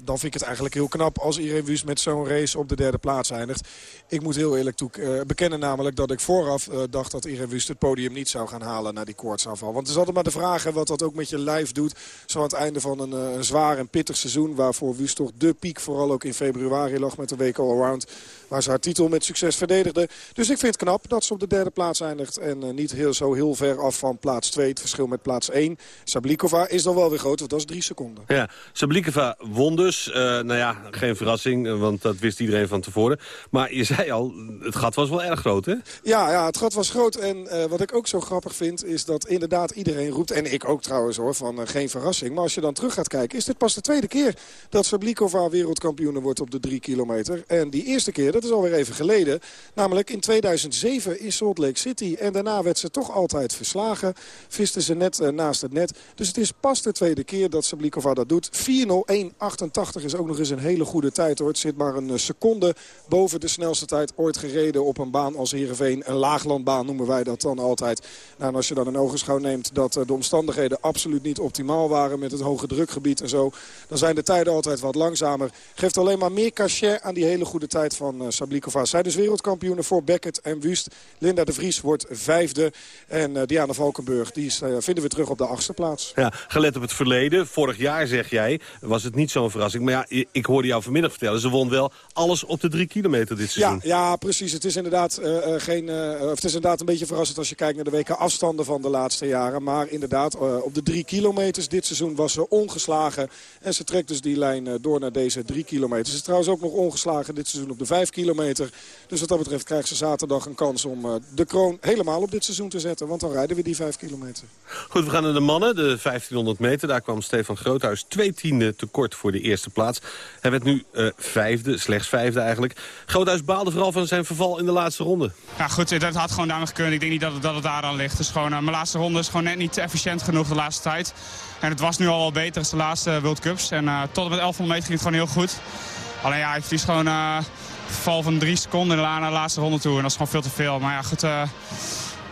dan vind ik het eigenlijk heel knap als Irene Wüst met zo'n race op de derde plaats eindigt. Ik moet heel eerlijk toe, bekennen namelijk dat ik vooraf dacht dat Irene Wüst het podium niet zou gaan halen na die koortsaanval. Want het is altijd maar de vraag wat dat ook met je lijf doet. Zo aan het einde van een, een zwaar en pittig seizoen waarvoor Wüst toch de piek vooral ook in februari lag met de week Allround. Waar ze haar titel met succes verdedigde. Dus ik vind het knap dat ze op de derde plaats eindigt. En niet heel, zo heel ver af van plaats 2. Het verschil met plaats 1. Sablikova is dan wel weer groot, want dat is drie seconden. Ja, Sablikova won dus. Uh, nou ja, geen verrassing, want dat wist iedereen van tevoren. Maar je zei al, het gat was wel erg groot, hè? Ja, ja het gat was groot. En wat ik ook zo grappig vind, is dat inderdaad iedereen roept... en ik ook trouwens hoor, van geen verrassing. Maar als je dan terug gaat kijken, is dit pas de tweede keer... dat Sablikova wereldkampioen wordt op de drie kilometer. En die eerste keer, dat is alweer even geleden. Namelijk in 2007 in Salt Lake City. En daarna werd ze toch altijd verslagen. Viste ze net uh, naast het net. Dus het is pas de tweede keer dat Sablikova dat doet. 4.01.88 is ook nog eens een hele goede tijd hoor. Het zit maar een seconde boven de snelste tijd ooit gereden op een baan als Heerenveen. Een laaglandbaan noemen wij dat dan altijd. Nou, en als je dan een ogenschouw neemt dat uh, de omstandigheden absoluut niet optimaal waren... met het hoge drukgebied en zo, dan zijn de tijden altijd wat langzamer. Geeft alleen maar meer cachet aan die hele goede tijd van uh, Sablikova. Zij dus wereldkampioenen voor Beckett en Wust. Linda de Vries wordt vijfde. En uh, Diana Valkenburg, die is, vinden we terug op de achtste plaats. Ja, gelet op het verleden, vorig jaar zeg jij, was het niet zo'n verrassing. Maar ja, ik hoorde jou vanmiddag vertellen, ze won wel alles op de drie kilometer dit seizoen. Ja, ja precies. Het is, inderdaad, uh, geen, uh, het is inderdaad een beetje verrassend als je kijkt naar de weken afstanden van de laatste jaren. Maar inderdaad, uh, op de drie kilometers dit seizoen was ze ongeslagen. En ze trekt dus die lijn door naar deze drie kilometer. Ze is trouwens ook nog ongeslagen dit seizoen op de vijf kilometer. Dus wat dat betreft krijgt ze zaterdag een kans om de kroon helemaal op dit seizoen te zetten. Want dan rijden we die vijf kilometer. Goed, we gaan naar de mannen, de 1500 meter. Daar kwam Stefan Groothuis twee tiende tekort voor de eerste plaats. Hij werd nu uh, vijfde, slechts vijfde eigenlijk. Groothuis baalde vooral van zijn verval in de laatste ronde. Ja goed, dat had gewoon daarmee gekund. Ik denk niet dat het, dat het daaraan ligt. Dus gewoon, uh, mijn laatste ronde is gewoon net niet efficiënt genoeg de laatste tijd. En het was nu al wel beter als de laatste World Cups. En uh, tot en met 1100 meter ging het gewoon heel goed. Alleen ja, ik verlies gewoon val van drie seconden naar de laatste ronde toe. En dat is gewoon veel te veel. Maar ja, goed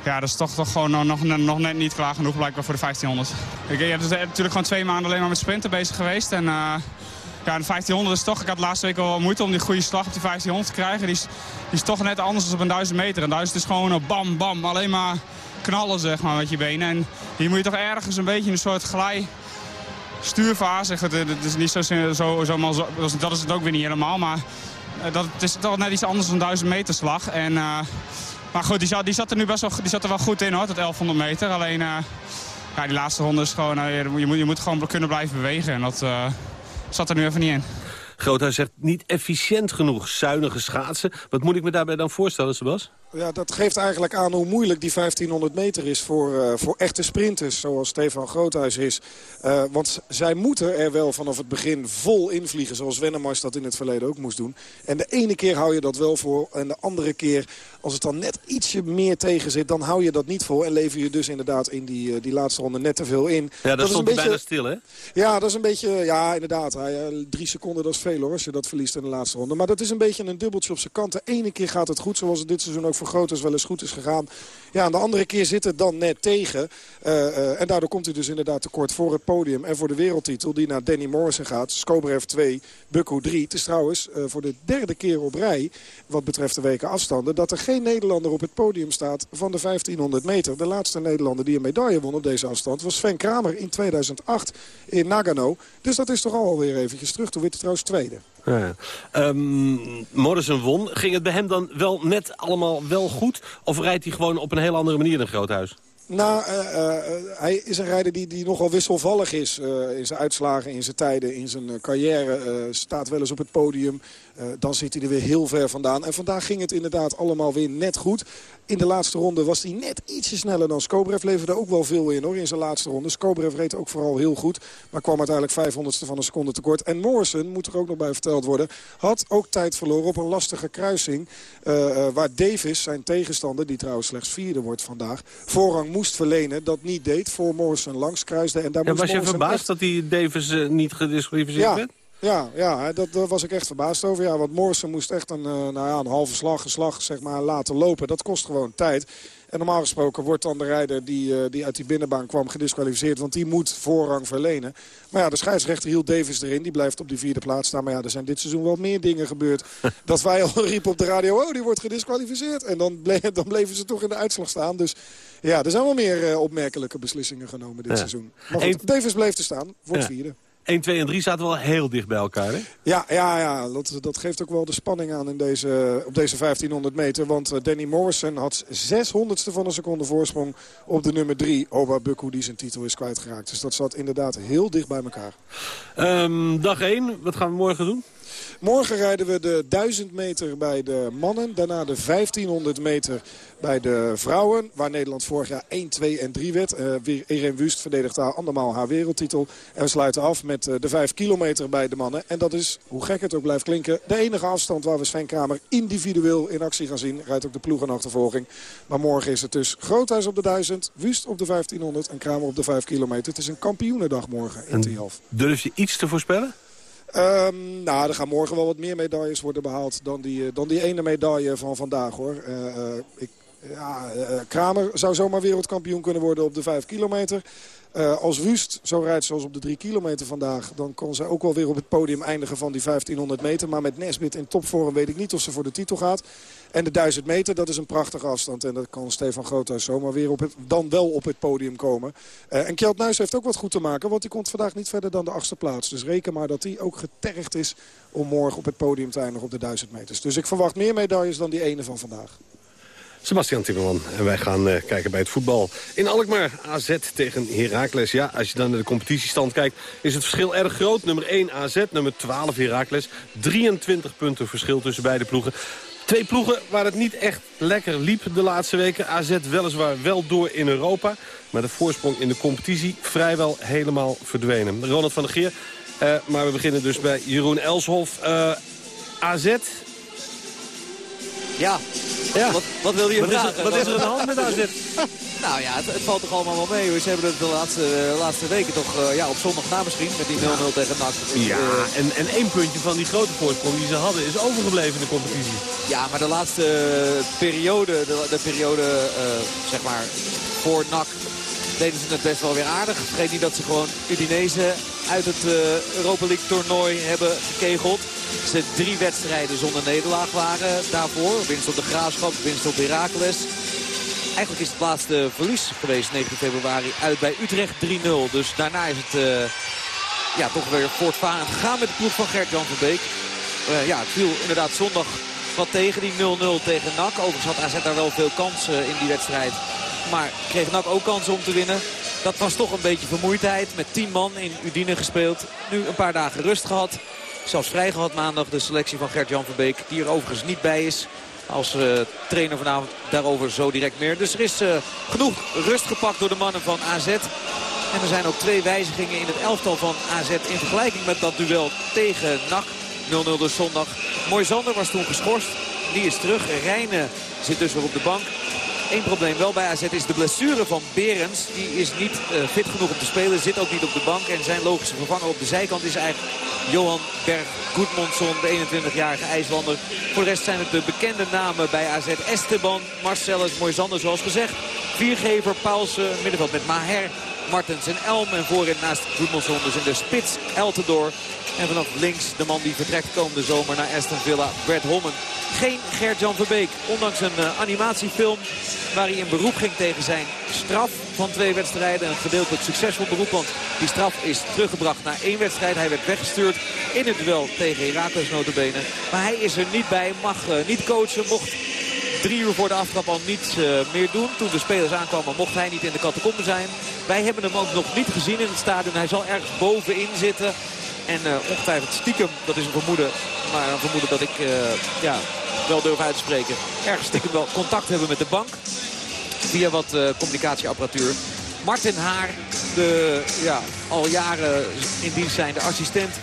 ja, dat is toch, toch gewoon nog, nog, net niet klaar genoeg blijkbaar voor de 1500. Ik heb dus natuurlijk gewoon twee maanden alleen maar met sprinten bezig geweest. En uh, ja, de 1500 is toch, ik had laatste week al moeite om die goede slag op die 1500 te krijgen. Die is, die is toch net anders dan op een 1000 meter. En 1000 is gewoon bam, bam, alleen maar knallen zeg maar met je benen. En hier moet je toch ergens een beetje een soort glij stuurfase. Het, is niet zo, zo, zo, zo, dat is het ook weer niet helemaal, maar dat, het is toch net iets anders dan 1000 meter slag. En, uh, maar goed, die zat, die zat er nu best wel, die zat er wel goed in hoor, tot 1100 meter. Alleen, uh, ja, die laatste ronde is gewoon, je, moet, je moet gewoon kunnen blijven bewegen. En dat zat er nu even niet in. Groothuis zegt niet efficiënt genoeg, zuinige schaatsen. Wat moet ik me daarbij dan voorstellen, Sebas? Ja, dat geeft eigenlijk aan hoe moeilijk die 1500 meter is voor, uh, voor echte sprinters. Zoals Stefan Groothuis is. Uh, want zij moeten er wel vanaf het begin vol invliegen. Zoals Wennemars dat in het verleden ook moest doen. En de ene keer hou je dat wel voor. En de andere keer, als het dan net ietsje meer tegen zit... dan hou je dat niet vol. En lever je dus inderdaad in die, uh, die laatste ronde net te veel in. Ja, dat, dat stond is een beetje... bijna stil, hè? Ja, dat is een beetje... Ja, inderdaad. drie seconden, dat is veel hoor. Als je dat verliest in de laatste ronde. Maar dat is een beetje een dubbeltje op zijn kant. De ene keer gaat het goed, zoals het dit seizoen ook voor Groothuis wel eens goed is gegaan. Ja, en de andere keer zit het dan net tegen. Uh, uh, en daardoor komt hij dus inderdaad tekort voor het podium en voor de wereldtitel die naar Danny Morrison gaat. Skobrev 2, Bukko 3. Het is trouwens uh, voor de derde keer op rij, wat betreft de weken afstanden, dat er geen Nederlander op het podium staat van de 1500 meter. De laatste Nederlander die een medaille won op deze afstand was Sven Kramer in 2008 in Nagano. Dus dat is toch alweer eventjes terug. Toen werd hij trouwens tweede. Ja. Um, Morrison won. Ging het bij hem dan wel net allemaal wel goed? Of rijdt hij gewoon op een heel andere manier dan Groothuis? Nou, uh, uh, hij is een rijder die, die nogal wisselvallig is in zijn uitslagen, in zijn tijden, in zijn carrière. staat wel eens op het podium. dan zit hij er weer heel ver vandaan. En vandaag ging het inderdaad allemaal weer net goed. In de laatste ronde was hij net ietsje sneller dan Skobrev. Leverde ook wel veel in hoor in zijn laatste ronde. Skobrev reed ook vooral heel goed. Maar kwam uiteindelijk 500ste van een seconde tekort. En Morrison, moet er ook nog bij verteld worden... had ook tijd verloren op een lastige kruising. Waar Davis, zijn tegenstander, die trouwens slechts vierde wordt vandaag... voorrang moest verlenen. Dat niet deed voor Morrison langs kruisde. En daar ja, moest was je verbaasd echt... dat die Davis uh, niet gedisqualificeerd ja. werd? Ja, ja dat, daar was ik echt verbaasd over. Ja, want Morrison moest echt een, uh, nou ja, een halve slag, een slag zeg maar, laten lopen. Dat kost gewoon tijd. En normaal gesproken wordt dan de rijder die, uh, die uit die binnenbaan kwam gedisqualificeerd. Want die moet voorrang verlenen. Maar ja, de scheidsrechter hield Davis erin. Die blijft op die vierde plaats staan. Maar ja, er zijn dit seizoen wel meer dingen gebeurd. dat wij al riepen op de radio, oh, die wordt gedisqualificeerd. En dan, ble dan bleven ze toch in de uitslag staan. Dus ja, er zijn wel meer uh, opmerkelijke beslissingen genomen dit ja. seizoen. Maar goed, Eén... Davis bleef te staan, wordt ja. vierde. 1, 2 en 3 zaten wel heel dicht bij elkaar, hè? Ja, ja, ja. Dat, dat geeft ook wel de spanning aan in deze, op deze 1500 meter. Want uh, Danny Morrison had 600ste van een seconde voorsprong op de nummer 3. Oba Bukku die zijn titel is kwijtgeraakt. Dus dat zat inderdaad heel dicht bij elkaar. Um, dag 1, wat gaan we morgen doen? Morgen rijden we de 1000 meter bij de mannen. Daarna de 1500 meter bij de vrouwen. Waar Nederland vorig jaar 1, 2 en 3 werd. Uh, weer Irene Wust verdedigt daar andermaal haar wereldtitel. En we sluiten af met uh, de 5 kilometer bij de mannen. En dat is, hoe gek het ook blijft klinken... de enige afstand waar we Sven Kramer individueel in actie gaan zien. Rijdt ook de ploegenachtervolging. Maar morgen is het dus Groothuis op de 1000, Wust op de 1500 en Kramer op de 5 kilometer. Het is een kampioenendag morgen in Tialf. Durf je iets te voorspellen? Um, nou, er gaan morgen wel wat meer medailles worden behaald dan die, dan die ene medaille van vandaag, hoor. Uh, uh, ik, ja, Kramer zou zomaar wereldkampioen kunnen worden op de 5 kilometer. Als Wust zo rijdt zoals op de 3 kilometer vandaag... dan kon ze ook wel weer op het podium eindigen van die 1500 meter. Maar met Nesbit in topvorm weet ik niet of ze voor de titel gaat. En de 1000 meter, dat is een prachtige afstand. En dat kan Stefan Groothuis zomaar weer op dan wel op het podium komen. Uh, en Kjeld Nuis heeft ook wat goed te maken. Want die komt vandaag niet verder dan de achtste plaats. Dus reken maar dat hij ook getergd is om morgen op het podium te eindigen op de 1000 meters. Dus ik verwacht meer medailles dan die ene van vandaag. Sebastian Timmerman. En wij gaan uh, kijken bij het voetbal. In Alkmaar AZ tegen Heracles. Ja, als je dan naar de competitiestand kijkt... is het verschil erg groot. Nummer 1 AZ, nummer 12 Heracles. 23 punten verschil tussen beide ploegen. Twee ploegen waar het niet echt lekker liep de laatste weken. AZ weliswaar wel door in Europa. Maar de voorsprong in de competitie vrijwel helemaal verdwenen. Ronald van der Geer. Uh, maar we beginnen dus bij Jeroen Elshoff. Uh, AZ... Ja, ja. Wat, wat wil je wat vragen? Is er, wat is er aan de hand met AZ? nou ja, het, het, valt toch allemaal wel mee. Ze hebben het de laatste, de laatste weken toch uh, ja, op zondag na misschien met die 0-0 tegen NAC. Ja, uh, en, en één puntje van die grote voorsprong die ze hadden is overgebleven in de competitie. Ja, maar de laatste periode, de, de periode uh, zeg maar voor NAC deden ze het best wel weer aardig. Vergeet niet dat ze gewoon Udinese uit het Europa League toernooi hebben gekegeld. Ze drie wedstrijden zonder nederlaag waren daarvoor. Winst op de Graafschap, winst op Heracles. Eigenlijk is het laatste verlies geweest 19 februari uit bij Utrecht 3-0. Dus daarna is het uh, ja, toch weer voortvarend gegaan met de ploeg van Gert-Jan van Beek. Uh, ja, het viel inderdaad zondag wat tegen, die 0-0 tegen NAC. Overigens had AZ daar wel veel kansen in die wedstrijd. Maar kreeg NAC ook kansen om te winnen. Dat was toch een beetje vermoeidheid. Met 10 man in Udine gespeeld. Nu een paar dagen rust gehad. Zelfs vrij gehad maandag de selectie van Gert-Jan Verbeek. Die er overigens niet bij is. Als uh, trainer vanavond daarover zo direct meer. Dus er is uh, genoeg rust gepakt door de mannen van AZ. En er zijn ook twee wijzigingen in het elftal van AZ in vergelijking met dat duel tegen NAC. 0-0 dus zondag. Moisander was toen geschorst. Die is terug. Rijnen zit dus weer op de bank. Eén probleem wel bij AZ is de blessure van Berens. Die is niet uh, fit genoeg om te spelen. Zit ook niet op de bank. En zijn logische vervanger op de zijkant is eigenlijk Johan Berg Goedmondson. De 21-jarige IJslander. Voor de rest zijn het de bekende namen bij AZ. Esteban, Marcellus, Moisander zoals gezegd. Viergever, Paulsen, middenveld met Maher. Martens en Elm. En voorin naast Goedmondson dus in de spits Eltendoor. En vanaf links de man die vertrekt komende zomer naar Aston Villa, Brad Hommen. Geen Gert-Jan Verbeek. Ondanks een uh, animatiefilm waar hij in beroep ging tegen zijn straf van twee wedstrijden. Een gedeeltelijk succesvol beroep, want die straf is teruggebracht naar één wedstrijd. Hij werd weggestuurd in het duel tegen Herakles notabene. Maar hij is er niet bij, mag uh, niet coachen, mocht drie uur voor de aftrap al niets uh, meer doen. Toen de spelers aankwamen mocht hij niet in de catacombe zijn. Wij hebben hem ook nog niet gezien in het stadion. Hij zal ergens bovenin zitten. En uh, ongetwijfeld stiekem, dat is een vermoeden, maar een vermoeden dat ik uh, ja, wel durf uit te spreken. Ergens stiekem wel contact hebben met de bank. Via wat communicatieapparatuur. Martin Haar, de ja, al jaren in dienst zijnde assistent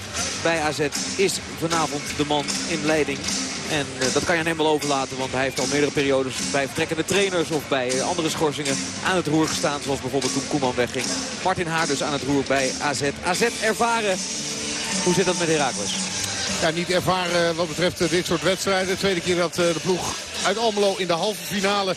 bij AZ, is vanavond de man in leiding. En uh, dat kan je aan hem wel overlaten, want hij heeft al meerdere periodes bij vertrekkende trainers of bij andere schorsingen aan het roer gestaan. Zoals bijvoorbeeld toen Koeman wegging. Martin Haar dus aan het roer bij AZ. AZ ervaren hoe zit dat met Heracles? Ja, niet ervaren wat betreft dit soort wedstrijden. De tweede keer dat de ploeg uit Almelo in de halve finale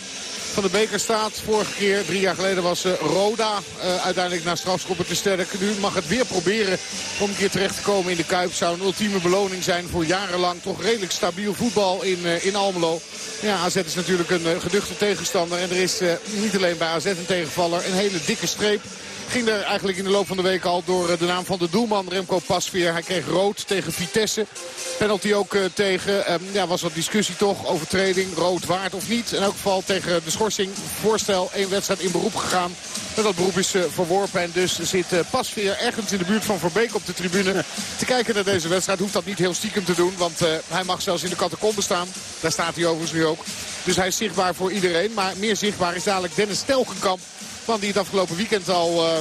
van de beker staat. Vorige keer, drie jaar geleden, was Roda uh, uiteindelijk naar strafschoppen te sterk. Nu mag het weer proberen om een keer terecht te komen in de Kuip. Zou een ultieme beloning zijn voor jarenlang toch redelijk stabiel voetbal in, uh, in Almelo. Ja, AZ is natuurlijk een geduchte tegenstander. En er is niet alleen bij AZ een tegenvaller, een hele dikke streep ging er eigenlijk in de loop van de week al door de naam van de doelman Remco Pasveer. Hij kreeg rood tegen Vitesse. Penalty ook uh, tegen. Um, ja, was wat discussie toch. Overtreding, rood waard of niet. In elk geval tegen de schorsing voorstel één wedstrijd in beroep gegaan. En dat beroep is uh, verworpen. En dus zit Pasveer ergens in de buurt van Verbeek op de tribune. te kijken naar deze wedstrijd. Hoeft dat niet heel stiekem te doen. Want hij mag zelfs in de catacombe staan. Daar staat hij overigens nu ook. Dus hij is zichtbaar voor iedereen. Maar meer zichtbaar is dadelijk Dennis Stelgenkamp. Man die het afgelopen weekend al uh,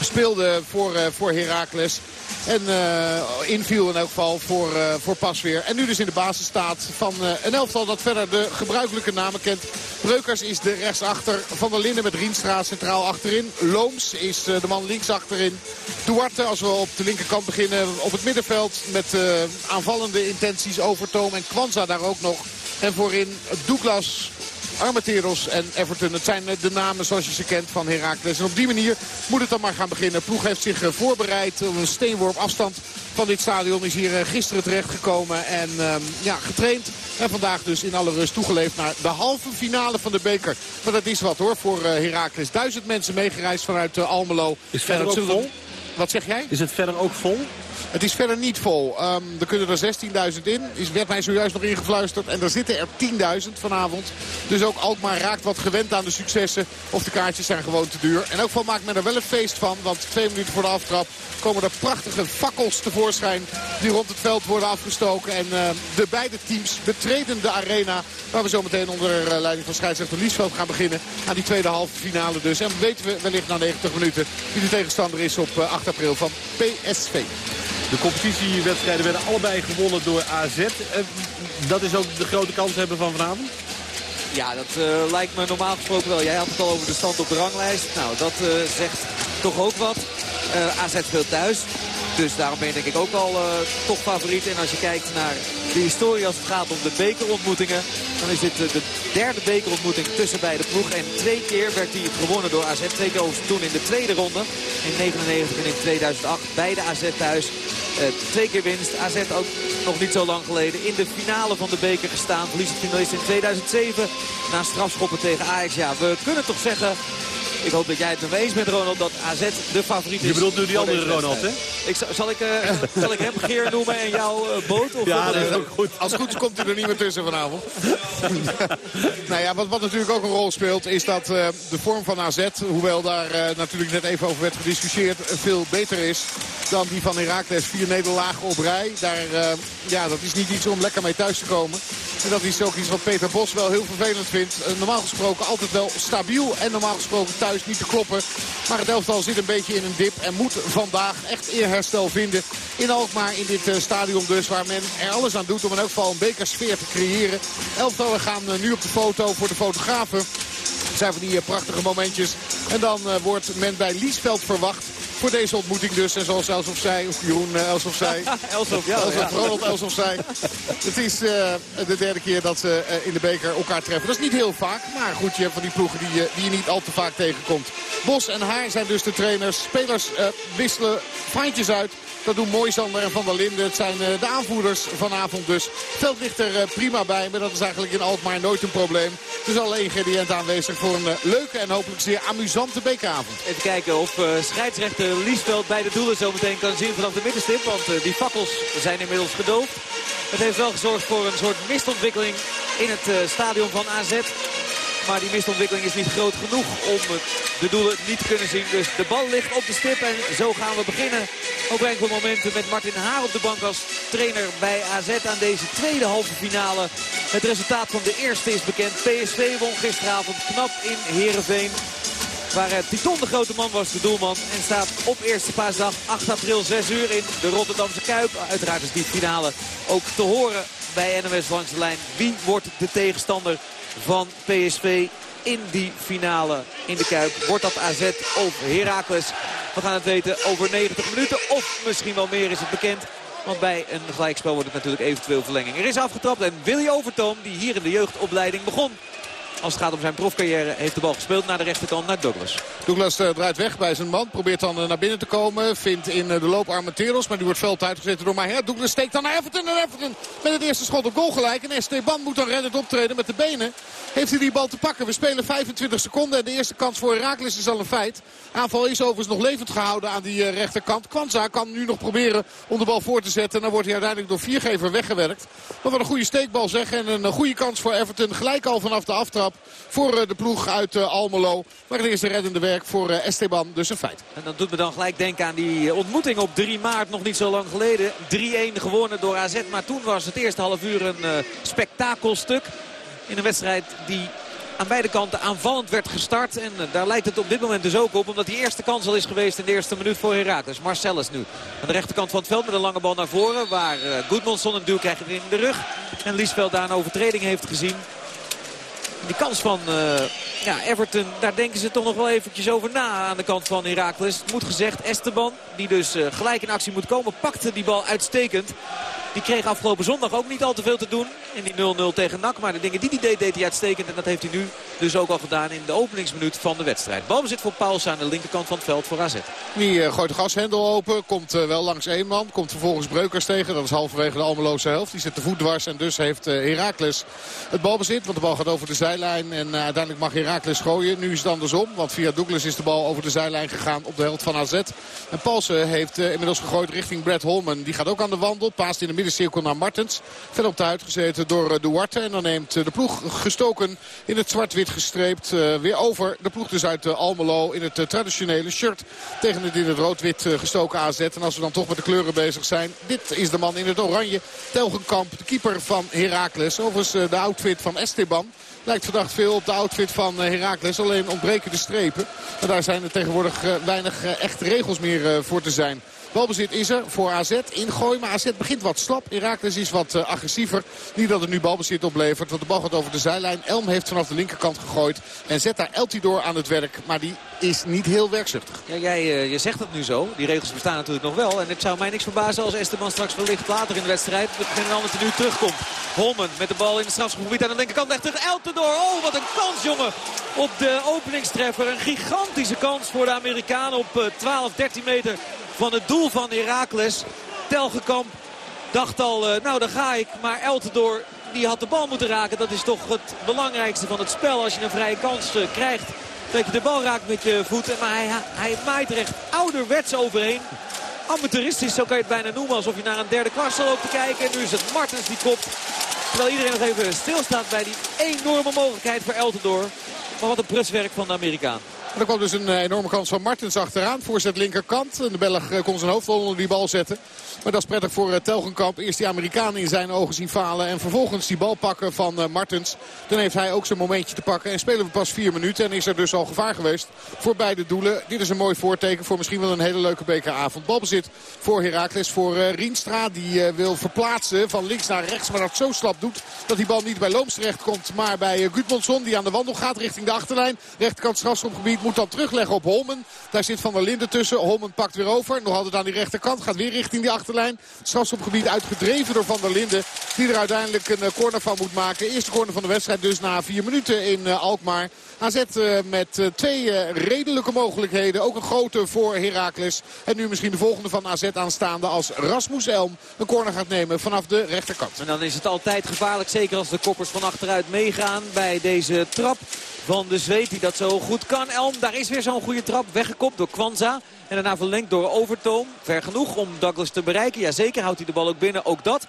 speelde voor, uh, voor Heracles. En uh, inviel in elk geval voor, uh, voor Pasveer. En nu dus in de basis staat van een elftal dat verder de gebruikelijke namen kent. Breukers is de rechtsachter. Van der Linden met Rienstra centraal achterin. Looms is de man links achterin. Duarte, als we op de linkerkant beginnen, op het middenveld. Met aanvallende intenties Overtoom en Kwanza daar ook nog. En voorin Douglas... Armenteros en Everton. Het zijn de namen zoals je ze kent van Heracles. En op die manier moet het dan maar gaan beginnen. Ploeg heeft zich voorbereid. Op een steenworp afstand van dit stadion is hier gisteren terechtgekomen. En um, ja, getraind. En vandaag dus in alle rust toegeleefd naar de halve finale van de beker. Maar dat is wat hoor voor Heracles. Duizend mensen meegereisd vanuit Almelo. Is verder ook vol? Wat zeg jij? Is het verder ook vol? Het is verder niet vol. Um, er kunnen er 16.000 in. Is, werd mij zojuist nog ingefluisterd. En er zitten er 10.000 vanavond. Dus ook Alkmaar raakt wat gewend aan de successen. Of de kaartjes zijn gewoon te duur. En ook van maakt men er wel een feest van. Want twee minuten voor de aftrap komen er prachtige fakkels tevoorschijn. Die rond het veld worden afgestoken. En uh, de beide teams betreden de arena. Waar we zo meteen onder uh, leiding van scheidsrechter Liesveld gaan beginnen. Aan die tweede halve finale dus. En weten we wellicht na 90 minuten wie de tegenstander is op uh, 8 april van PSV. De competitiewedstrijden werden allebei gewonnen door AZ. Uh, dat is ook de grote kans hebben van vanavond? Ja, dat uh, lijkt me normaal gesproken wel. Jij had het al over de stand op de ranglijst. Nou, dat uh, zegt toch ook wat. AZ speelt thuis. Dus daarom ben je denk ik ook al uh, toch favoriet. En als je kijkt naar de historie als het gaat om de bekerontmoetingen. Dan is dit uh, de derde bekerontmoeting tussen beide ploegen. En twee keer werd die gewonnen door AZ. Twee keer toen in de tweede ronde. In 99 en in 2008. Beide AZ thuis. Uh, twee keer winst. AZ ook nog niet zo lang geleden in de finale van de beker gestaan. Verlies het finalist in 2007. Na strafschoppen tegen Ajax. Ja, we kunnen toch zeggen Ik hoop dat jij het mee eens bent, Ronald, dat AZ de favoriet is. Je bedoelt nu die andere Ronald, hè? Ik, zal, ik, uh, zal ik hem Geer noemen en jou uh, Boot? Of ja, dat is ook goed. Als het goed is komt hij er niet meer tussen vanavond. nou ja, wat, wat natuurlijk ook een rol speelt is dat uh, de vorm van AZ, hoewel daar natuurlijk net even over werd gediscussieerd, veel beter is dan die van Heracles. Vier nederlagen op rij. Daar, ja, dat is niet iets om lekker mee thuis te komen. En dat is ook iets wat Peter Bos wel heel vervelend vindt. normaal gesproken altijd wel stabiel en normaal gesproken thuis niet te kloppen. Maar het elftal zit een beetje in een dip en moet vandaag echt eerherstel vinden in Alkmaar. In dit uh, stadion dus waar men er alles aan doet om in elk geval een bekersfeer te creëren. Elftallen gaan uh, nu op de foto voor de fotografen. Het zijn van die prachtige momentjes. En dan wordt men bij Liesveld verwacht voor deze ontmoeting dus. En zoals Elsof zei, of Jeroen uh, Elsof zei. Elsof, ja. Elsof, ja. Ronald Elsof zei. Het is uh, de derde keer dat ze uh, in de beker elkaar treffen. Dat is niet heel vaak, maar goed, je hebt van die ploegen die, die je niet al te vaak tegenkomt. Bos en Haar zijn dus de trainers. Spelers wisselen fijntjes uit. Dat doen Moisander en Van der Linden. Het zijn de aanvoerders vanavond dus. Veld ligt er prima bij, maar dat is eigenlijk in Alkmaar nooit een probleem. Is alle ingrediënten aanwezig voor een leuke en hopelijk zeer amusante bekeravond. Even kijken of scheidsrechter Liesveld bij de doelen zometeen kan zien vanaf de middenstip. Want die fakkels zijn inmiddels gedoofd. Het heeft wel gezorgd voor een soort mistontwikkeling in het stadion van AZ. Maar die mistontwikkeling is niet groot genoeg om de doelen niet te kunnen zien. Dus de bal ligt op de stip en zo gaan we beginnen. Over enkele momenten met Martin Haar op de bank als trainer bij AZ aan deze tweede halve finale. Het resultaat van de eerste is bekend. PSV won gisteravond knap in Heerenveen. Waar Titon de grote man was, de doelman. En staat op eerste paasdag 8 april 6 uur in de Rotterdamse Kuip. Uiteraard is die finale ook te horen bij NOS langs de lijn. Wie wordt de tegenstander van PSV in die finale in de Kuip. Wordt dat AZ of Heracles? We gaan het weten over 90 minuten of misschien wel meer is het bekend. Want bij een gelijkspel wordt het natuurlijk eventueel verlenging. Er is afgetrapt en Willy Overtoom, die hier in de jeugdopleiding begon... Als het gaat om zijn profcarrière heeft de bal gespeeld naar de rechterkant naar Douglas. Douglas uh, draait weg bij zijn man. Probeert dan uh, naar binnen te komen. Vindt in uh, de loop Armenteros. Maar die wordt veld uitgezet door Maher. Douglas steekt dan naar Everton. En Everton met het eerste schot op goal gelijk. En Esteban moet dan reddend optreden met de benen. Heeft hij die bal te pakken. We spelen 25 seconden. En de eerste kans voor Herakles is al een feit. Aanval is overigens nog levend gehouden aan die rechterkant. Kwanza kan nu nog proberen om de bal voor te zetten. En dan wordt hij uiteindelijk door viergever weggewerkt. Maar wat een goede steekbal zeg. En een goede kans voor Everton. Gelijk al vanaf de aftrap voor de ploeg uit Almelo. Maar het eerste reddende werk voor Esteban, dus een feit. En dat doet me dan gelijk denken aan die ontmoeting op 3 maart, nog niet zo lang geleden. 3-1 gewonnen door AZ, maar toen was het eerste half uur een spektakelstuk. In een wedstrijd die aan beide kanten aanvallend werd gestart. En daar lijkt het op dit moment dus ook op. Omdat die eerste kans al is geweest in de eerste minuut voor Heracles. Marcellus nu aan de rechterkant van het veld met een lange bal naar voren. Waar uh, Goodmanson een duw krijgt in de rug. En Liesveld daar een overtreding heeft gezien. Die kans van uh, ja, Everton, daar denken ze toch nog wel eventjes over na aan de kant van Heracles. Het moet gezegd, Esteban, die dus uh, gelijk in actie moet komen, pakte die bal uitstekend. Die kreeg afgelopen zondag ook niet al te veel te doen in die 0-0 tegen NAC. Maar de dingen die hij deed, deed hij uitstekend. En dat heeft hij nu dus ook al gedaan in de openingsminuut van de wedstrijd. Balbezit voor Pauls aan de linkerkant van het veld voor AZ. Die uh, gooit de gashendel open. Komt uh, wel langs één man. Komt vervolgens Breukers tegen. Dat is halverwege de Almeloze helft. Die zit de voet dwars. En dus heeft uh, Heracles het balbezit. Want de bal gaat over de zijlijn. En uiteindelijk mag Heracles gooien. Nu is het andersom. Want via Douglas is de bal over de zijlijn gegaan op de helft van AZ. En Paulsen heeft inmiddels gegooid richting Brad Holman. Die gaat ook aan de wandel. Paast in de middencirkel naar Martens. Verder op de uitgezeten door Duarte. En dan neemt de ploeg gestoken in het zwart-wit gestreept. Uh, weer over de ploeg dus uit Almelo in het traditionele shirt. Tegen het in het rood-wit gestoken AZ. En als we dan toch met de kleuren bezig zijn. Dit is de man in het oranje. Telgenkamp, de keeper van Heracles. Overigens de outfit van Esteban. Lijkt verdacht veel op de outfit van Heracles. Alleen ontbreken de strepen. Maar daar zijn er tegenwoordig weinig echte regels meer voor te zijn. Balbezit is er voor AZ. Ingooi, maar AZ begint wat slap. Herakles is wat uh, agressiever. Niet dat het nu balbezit oplevert, want de bal gaat over de zijlijn. Elm heeft vanaf de linkerkant gegooid. En zet daar Eltidoor aan het werk. Maar die is niet heel werkzuchtig. Ja, jij uh, je zegt het nu zo. Die regels bestaan natuurlijk nog wel. En het zou mij niks verbazen als Esteban straks wellicht later in de wedstrijd... met een ander nu terugkomt. Holmen met de bal in het strafschopgebied aan de linkerkant. Legt er. Oh, wat een kans, jongen. Op de openingstreffer. Een gigantische kans voor de Amerikanen op uh, 12, 13 meter van het doel van Heracles. Telgekamp dacht al, uh, nou daar ga ik. Maar Eltendoor die had de bal moeten raken. Dat is toch het belangrijkste van het spel. Als je een vrije kans uh, krijgt Dat je de bal raakt met je voeten. Maar hij, hij maait er echt ouderwets overheen. Amateuristisch, zo kan je het bijna noemen. Alsof je naar een derde kwarsel loopt te kijken. En nu is het Martens die kopt. Terwijl iedereen nog even stilstaat bij die enorme mogelijkheid voor Eltendoor. Maar wat een pruswerk van de Amerikaan. En er kwam dus een eh, enorme kans van Martens achteraan. Voorzet linkerkant. De Belg eh, kon zijn hoofd onder die bal zetten. Maar dat is prettig voor eh, Telgenkamp. Eerst die Amerikaan in zijn ogen zien falen. En vervolgens die bal pakken van Martens. Dan heeft hij ook zijn momentje te pakken. En spelen we pas vier minuten. En is er dus al gevaar geweest voor beide doelen. Dit is een mooi voorteken voor misschien wel een hele leuke bekeravond. Balbezit voor Heracles. Voor Rienstra. Die wil verplaatsen van links naar rechts. Maar dat zo slap doet dat die bal niet bij Looms terecht komt. Maar bij Gudmundsson die aan de wandel gaat richting de achterlijn. Rechterkant strafschopgebied moet dan terugleggen op Holmen. Daar zit Van der Linden tussen. Holmen pakt weer over. Nog altijd aan die rechterkant. Gaat weer richting die achterlijn. Strafschopgebied uitgedreven door Van der Linden. Die er uiteindelijk een eh, corner van moet maken. Eerste corner van de wedstrijd dus na vier minuten in eh, Alkmaar. AZ uh, met twee redelijke mogelijkheden. Ook een grote voor Heracles. En nu misschien de volgende van AZ aanstaande als Rasmus Elm een corner gaat nemen vanaf de rechterkant. En dan is het altijd gevaarlijk. Zeker als de koppers van achteruit meegaan bij deze trap van de Zweet die dat zo goed kan. Elm, daar is weer zo'n goede trap. Weggekopt door Kwanza. En daarna verlengd door Overtoom. Ver genoeg om Douglas te bereiken. Jazeker houdt hij de bal ook binnen. Ook dat.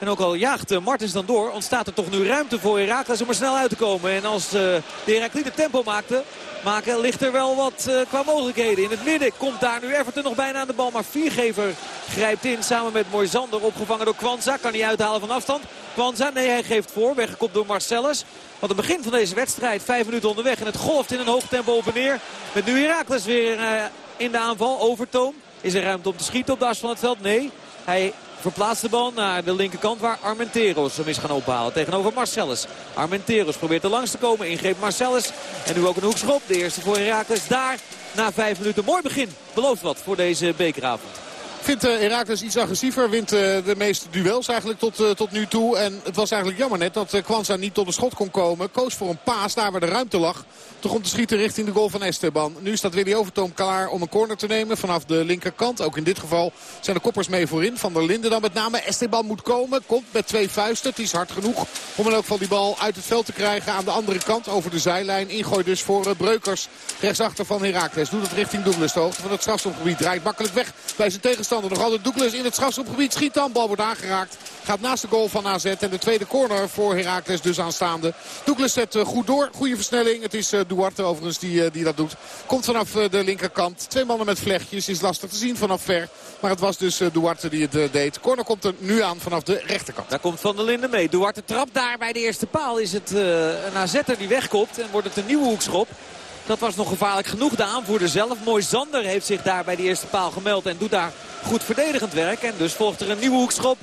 En ook al jaagt uh, Martens dan door, ontstaat er toch nu ruimte voor Herakles om er snel uit te komen. En als uh, de Heraklieten tempo maakte, maken, ligt er wel wat uh, qua mogelijkheden. In het midden komt daar nu Everton nog bijna aan de bal. Maar Viergever grijpt in samen met Moisander. Opgevangen door Kwanza. Kan hij uithalen van afstand. Kwanza, nee hij geeft voor. Weggekopt door Marcellus. Want het begin van deze wedstrijd, vijf minuten onderweg. En het golft in een hoog tempo op neer. Met nu Herakles weer in de aanval. Overtoom. Is er ruimte om te schieten op de as van het veld? Nee. Hij verplaatst de bal naar de linkerkant waar Armenteros hem is gaan ophalen. Tegenover Marcellus. Armenteros probeert er langs te komen. Ingreep Marcellus. En nu ook een hoekschop. De eerste voor Herakles daar. Na vijf minuten. Mooi begin. Belooft wat voor deze bekeravond. Vindt uh, Herakles iets agressiever. Wint uh, de meeste duels eigenlijk tot, uh, tot nu toe. En het was eigenlijk jammer net dat Kwanza niet tot de schot kon komen. Koos voor een paas daar waar de ruimte lag. Toch om te schieten richting de goal van Esteban. Nu staat Willy Overtoom klaar om een corner te nemen vanaf de linkerkant. Ook in dit geval zijn de koppers mee voorin. Van der Linden dan met name. Esteban moet komen. Komt met twee vuisten. Het is hard genoeg om in elk geval die bal uit het veld te krijgen. Aan de andere kant over de zijlijn. Ingooi dus voor Breukers. Rechtsachter van Herakles. Doet het richting Douglas. De hoogte van het strafstopgebied. Draait makkelijk weg bij zijn tegenstander. Nog altijd Douglas in het strafstopgebied. Schiet dan. Bal wordt aangeraakt. Gaat naast de goal van AZ. En de tweede corner voor Herakles dus aanstaande. Douglas zet goed door. Goede versnelling. Het is Duarte overigens die, die dat doet. Komt vanaf de linkerkant. Twee mannen met vlechtjes. Is lastig te zien vanaf ver. Maar het was dus Duarte die het deed. Corner komt er nu aan vanaf de rechterkant. Daar komt Van der Linden mee. Duarte trapt daar bij de eerste paal. Is het een AZ'er die wegkomt. En wordt het een nieuwe hoekschop. Dat was nog gevaarlijk genoeg. De aanvoerder zelf, Mooi Zander, heeft zich daar bij de eerste paal gemeld. En doet daar goed verdedigend werk. En dus volgt er een nieuwe hoekschop.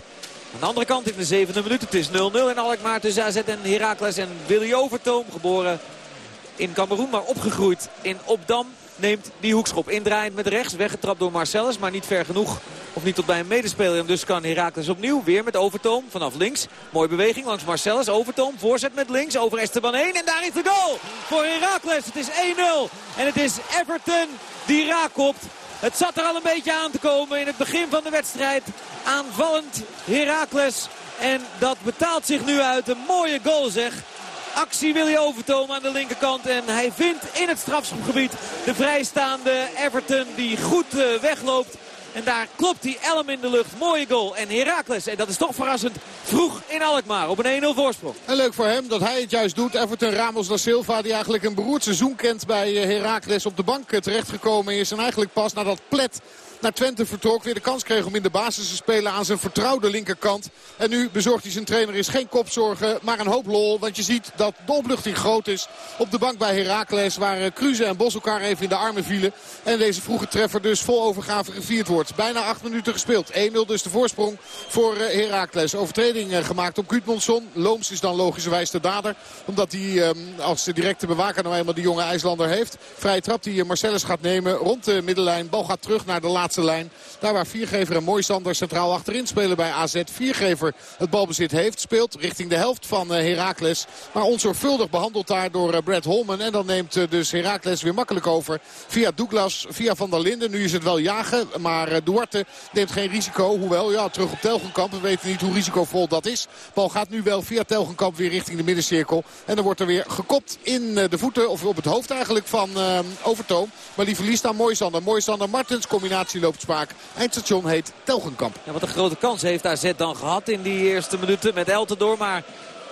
Aan de andere kant in de zevende minuut. Het is 0-0 in Alkmaar tussen AZ en Heracles. En Willy Overtoom, geboren in Cameroen, maar opgegroeid in Opdam neemt die hoekschop. Indraaiend met rechts, weggetrapt door Marcellus, maar niet ver genoeg. Of niet tot bij een medespeler. En dus kan Herakles opnieuw weer met Overtoom vanaf links. Mooie beweging langs Marcellus. Overtoom, voorzet met links over Esteban 1. En daar is de goal voor Herakles. Het is 1-0. En het is Everton die raakkopt. Het zat er al een beetje aan te komen in het begin van de wedstrijd. Aanvallend Herakles. En dat betaalt zich nu uit. Een mooie goal zeg. Actie Willy Overtoom aan de linkerkant. En hij vindt in het strafschopgebied de vrijstaande Everton die goed uh, wegloopt. En daar klopt die Elm in de lucht. Mooie goal. En Heracles, en dat is toch verrassend, vroeg in Alkmaar op een 1-0 voorsprong. En leuk voor hem dat hij het juist doet. Everton Ramos da Silva, die eigenlijk een beroerd seizoen kent bij Heracles, op de bank terechtgekomen is. En eigenlijk pas nadat Plet naar Twente vertrok. Weer de kans kreeg om in de basis te spelen aan zijn vertrouwde linkerkant. En nu bezorgt hij zijn trainer is geen kopzorgen, maar een hoop lol. Want je ziet dat de groot is op de bank bij Heracles. Waar Cruze en Bos elkaar even in de armen vielen. En deze vroege treffer dus vol overgave gevierd wordt. Bijna acht minuten gespeeld. 1-0 dus de voorsprong voor Heracles. Overtreding gemaakt op Gudmundsson. Looms is dan logischerwijs de dader. Omdat hij als directe bewaker nou eenmaal die jonge IJslander heeft. Vrije trap die Marcellus gaat nemen rond de middenlijn. Bal gaat terug naar de laatste lijn. Daar waar Viergever en Moisander centraal achterin spelen bij AZ. Viergever het balbezit heeft. Speelt richting de helft van Heracles. Maar onzorgvuldig behandeld daar door Brad Holman. En dan neemt dus Heracles weer makkelijk over. Via Douglas, via Van der Linden. Nu is het wel jagen. Maar Duarte neemt geen risico. Hoewel, ja, terug op Telgenkamp. We weten niet hoe risicovol dat is. Bal gaat nu wel via Telgenkamp weer richting de middencirkel. En dan wordt er weer gekopt in de voeten. Of op het hoofd eigenlijk van Overtoom. Maar die verliest aan Moisander. Moisander Martens combinatie loopt spaak. Eindstation heet Telgenkamp. Ja, wat een grote kans heeft AZ dan gehad in die eerste minuten met Eltendoor. Maar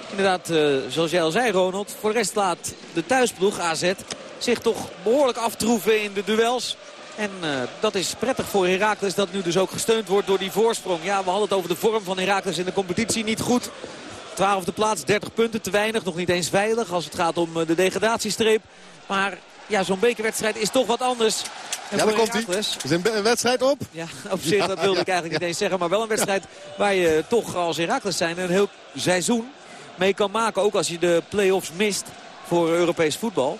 inderdaad, uh, zoals jij al zei Ronald. Voor de rest laat de thuisploeg AZ zich toch behoorlijk aftroeven in de duels. En uh, dat is prettig voor Heracles dat nu dus ook gesteund wordt door die voorsprong. Ja, we hadden het over de vorm van Heracles in de competitie niet goed. Twaalfde plaats, 30 punten, te weinig. Nog niet eens veilig als het gaat om de degradatiestreep. Maar ja, zo'n bekerwedstrijd is toch wat anders. En ja, daar komt hij. Is een, wedstrijd op? Ja, op zich, ja, dat wilde ik eigenlijk niet eens zeggen. Maar wel een wedstrijd waar je toch als Heracles zijn een heel seizoen mee kan maken. Ook als je de play-offs mist voor Europees voetbal.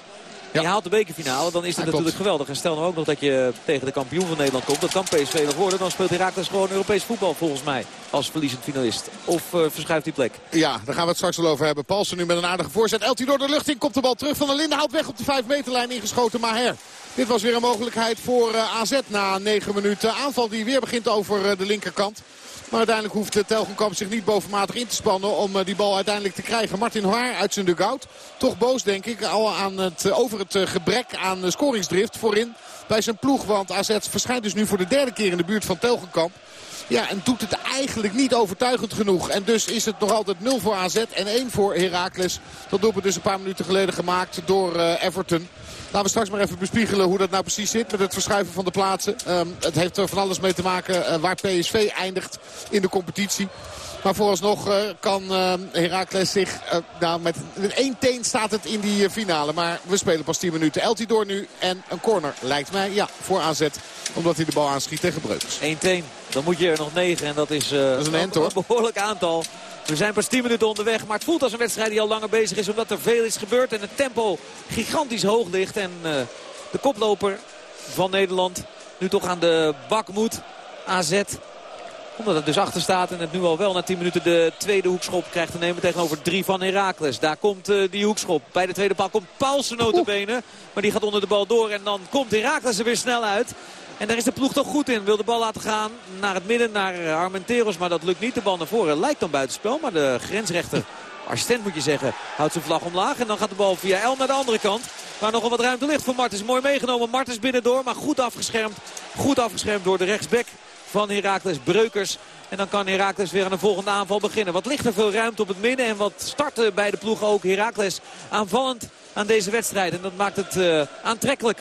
En je haalt de bekerfinale, dan is het natuurlijk geweldig. En stel nou ook nog dat je tegen de kampioen van Nederland komt. Dat kan PSV nog worden. Dan speelt Herakles gewoon Europees voetbal volgens mij. Als verliezend finalist. Of uh, verschuift die plek? Ja, daar gaan we het straks wel over hebben. Paulsen nu met een aardige voorzet. Elti door de lucht in. Komt de bal terug van de Linde. Haalt weg op de 5 meterlijn ingeschoten. Maher. Dit was weer een mogelijkheid voor uh, AZ na 9 minuten. Aanval die weer begint over uh, de linkerkant. Maar uiteindelijk hoeft Telgenkamp zich niet bovenmatig in te spannen om die bal uiteindelijk te krijgen. Martin Haar uit zijn dugout. Toch boos denk ik al aan het, over het gebrek aan scoringsdrift voorin bij zijn ploeg. Want AZ verschijnt dus nu voor de derde keer in de buurt van Telgenkamp. Ja, en doet het eigenlijk niet overtuigend genoeg. En dus is het nog altijd 0 voor AZ en 1 voor Heracles. Dat doelpunt dus een paar minuten geleden gemaakt door Everton. Laten we straks maar even bespiegelen hoe dat nou precies zit met het verschuiven van de plaatsen. Um, het heeft er van alles mee te maken uh, waar PSV eindigt in de competitie. Maar vooralsnog uh, kan uh, Heracles zich... Uh, nou, met één teen staat het in die finale. Maar we spelen pas 10 minuten. Eltidoor nu en een corner lijkt mij. Ja, voor AZ. Omdat hij de bal aanschiet tegen Breukers. Eén teen. Dan moet je er nog negen. En dat is, dat is een, end, hoor. een behoorlijk aantal. We zijn pas 10 minuten onderweg. Maar het voelt als een wedstrijd die al langer bezig is. Omdat er veel is gebeurd. En het tempo gigantisch hoog ligt. En de koploper van Nederland nu toch aan de bak moet. AZ omdat het dus achter staat en het nu al wel na 10 minuten de tweede hoekschop krijgt te nemen tegenover drie van Herakles. Daar komt uh, die hoekschop. Bij de tweede paal komt Paulsen notabene. Maar die gaat onder de bal door en dan komt Herakles er weer snel uit. En daar is de ploeg toch goed in. Wil de bal laten gaan naar het midden, naar Armenteros. Maar dat lukt niet. De bal naar voren lijkt dan buitenspel. Maar de grensrechter, assistent moet je zeggen, houdt zijn vlag omlaag. En dan gaat de bal via El naar de andere kant. Waar nogal wat ruimte ligt voor Martens. Mooi meegenomen. Martens binnendoor, maar goed afgeschermd. Goed afgeschermd door de rechtsback van Heracles Breukers. En dan kan Heracles weer aan de volgende aanval beginnen. Wat ligt er veel ruimte op het midden en wat starten bij de ploeg ook Heracles aanvallend aan deze wedstrijd. En dat maakt het uh, aantrekkelijk.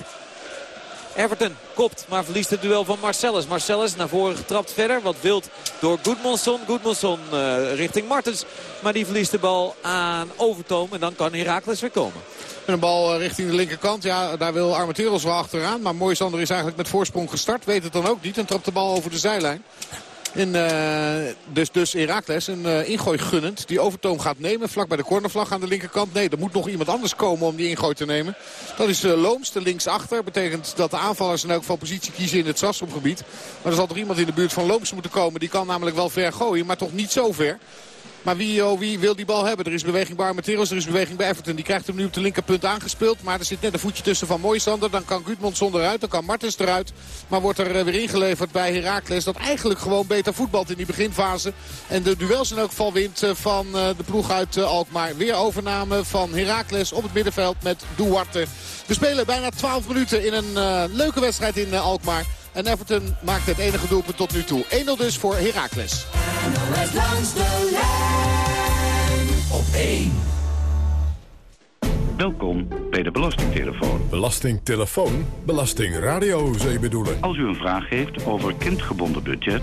Everton kopt, maar verliest het duel van Marcellus. Marcellus naar voren getrapt verder. Wat wild door Goodmanson. Goodmanson uh, richting Martens. Maar die verliest de bal aan Overtoom. En dan kan Heracles weer komen. En een bal richting de linkerkant. Ja, daar wil Armenteros wel achteraan. Maar Moisander is eigenlijk met voorsprong gestart. Weet het dan ook niet. En trapt de bal over de zijlijn. En, uh, dus, dus Herakles een uh, ingooi gunnend. Die overtoom gaat nemen. Vlak bij de cornervlag aan de linkerkant. Nee, er moet nog iemand anders komen om die ingooi te nemen. Dat is uh, Looms, de linksachter. Betekent dat de aanvallers in elk geval positie kiezen in het strafschopgebied. Maar er zal toch iemand in de buurt van Looms moeten komen. Die kan namelijk wel ver gooien, maar toch niet zo ver. Maar wie, oh, wie wil die bal hebben? Er is beweging bij Armenteros, er is beweging bij Everton. Die krijgt hem nu op de linkerpunt aangespeeld. Maar er zit net een voetje tussen van Moisander. Dan kan Gudmundsson eruit, dan kan Martens eruit. Maar wordt er weer ingeleverd bij Heracles. Dat eigenlijk gewoon beter voetbalt in die beginfase. En de duels in elk geval wint van de ploeg uit Alkmaar. Weer overname van Heracles op het middenveld met Duarte. We spelen bijna 12 minuten in een leuke wedstrijd in Alkmaar. En Everton maakt het enige doelpunt tot nu toe. 1-0 dus voor Heracles. langs de lijn op 1. Welkom bij de Belastingtelefoon. Belastingtelefoon? Belastingradio, zou je bedoelen? Als u een vraag heeft over kindgebonden budget...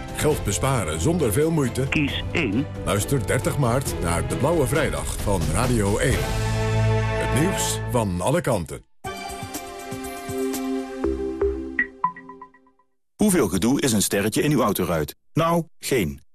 Geld besparen zonder veel moeite? Kies 1. Luister 30 maart naar De Blauwe Vrijdag van Radio 1. Het nieuws van alle kanten. Hoeveel gedoe is een sterretje in uw autoruit? Nou, geen.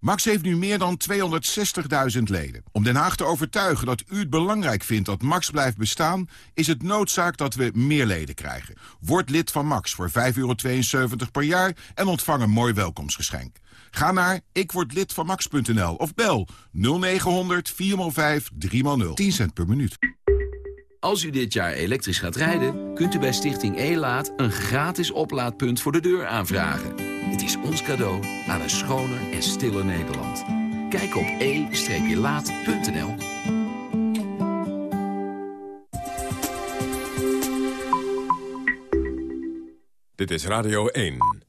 Max heeft nu meer dan 260.000 leden. Om Den Haag te overtuigen dat u het belangrijk vindt dat Max blijft bestaan... is het noodzaak dat we meer leden krijgen. Word lid van Max voor 5,72 per jaar en ontvang een mooi welkomstgeschenk. Ga naar ikwordlidvanmax.nl of bel 0900 4x5 3x0. 10 cent per minuut. Als u dit jaar elektrisch gaat rijden, kunt u bij Stichting E-Laat... een gratis oplaadpunt voor de deur aanvragen. Het is ons cadeau aan een schoner en stiller Nederland. Kijk op e-laat.nl Dit is Radio 1.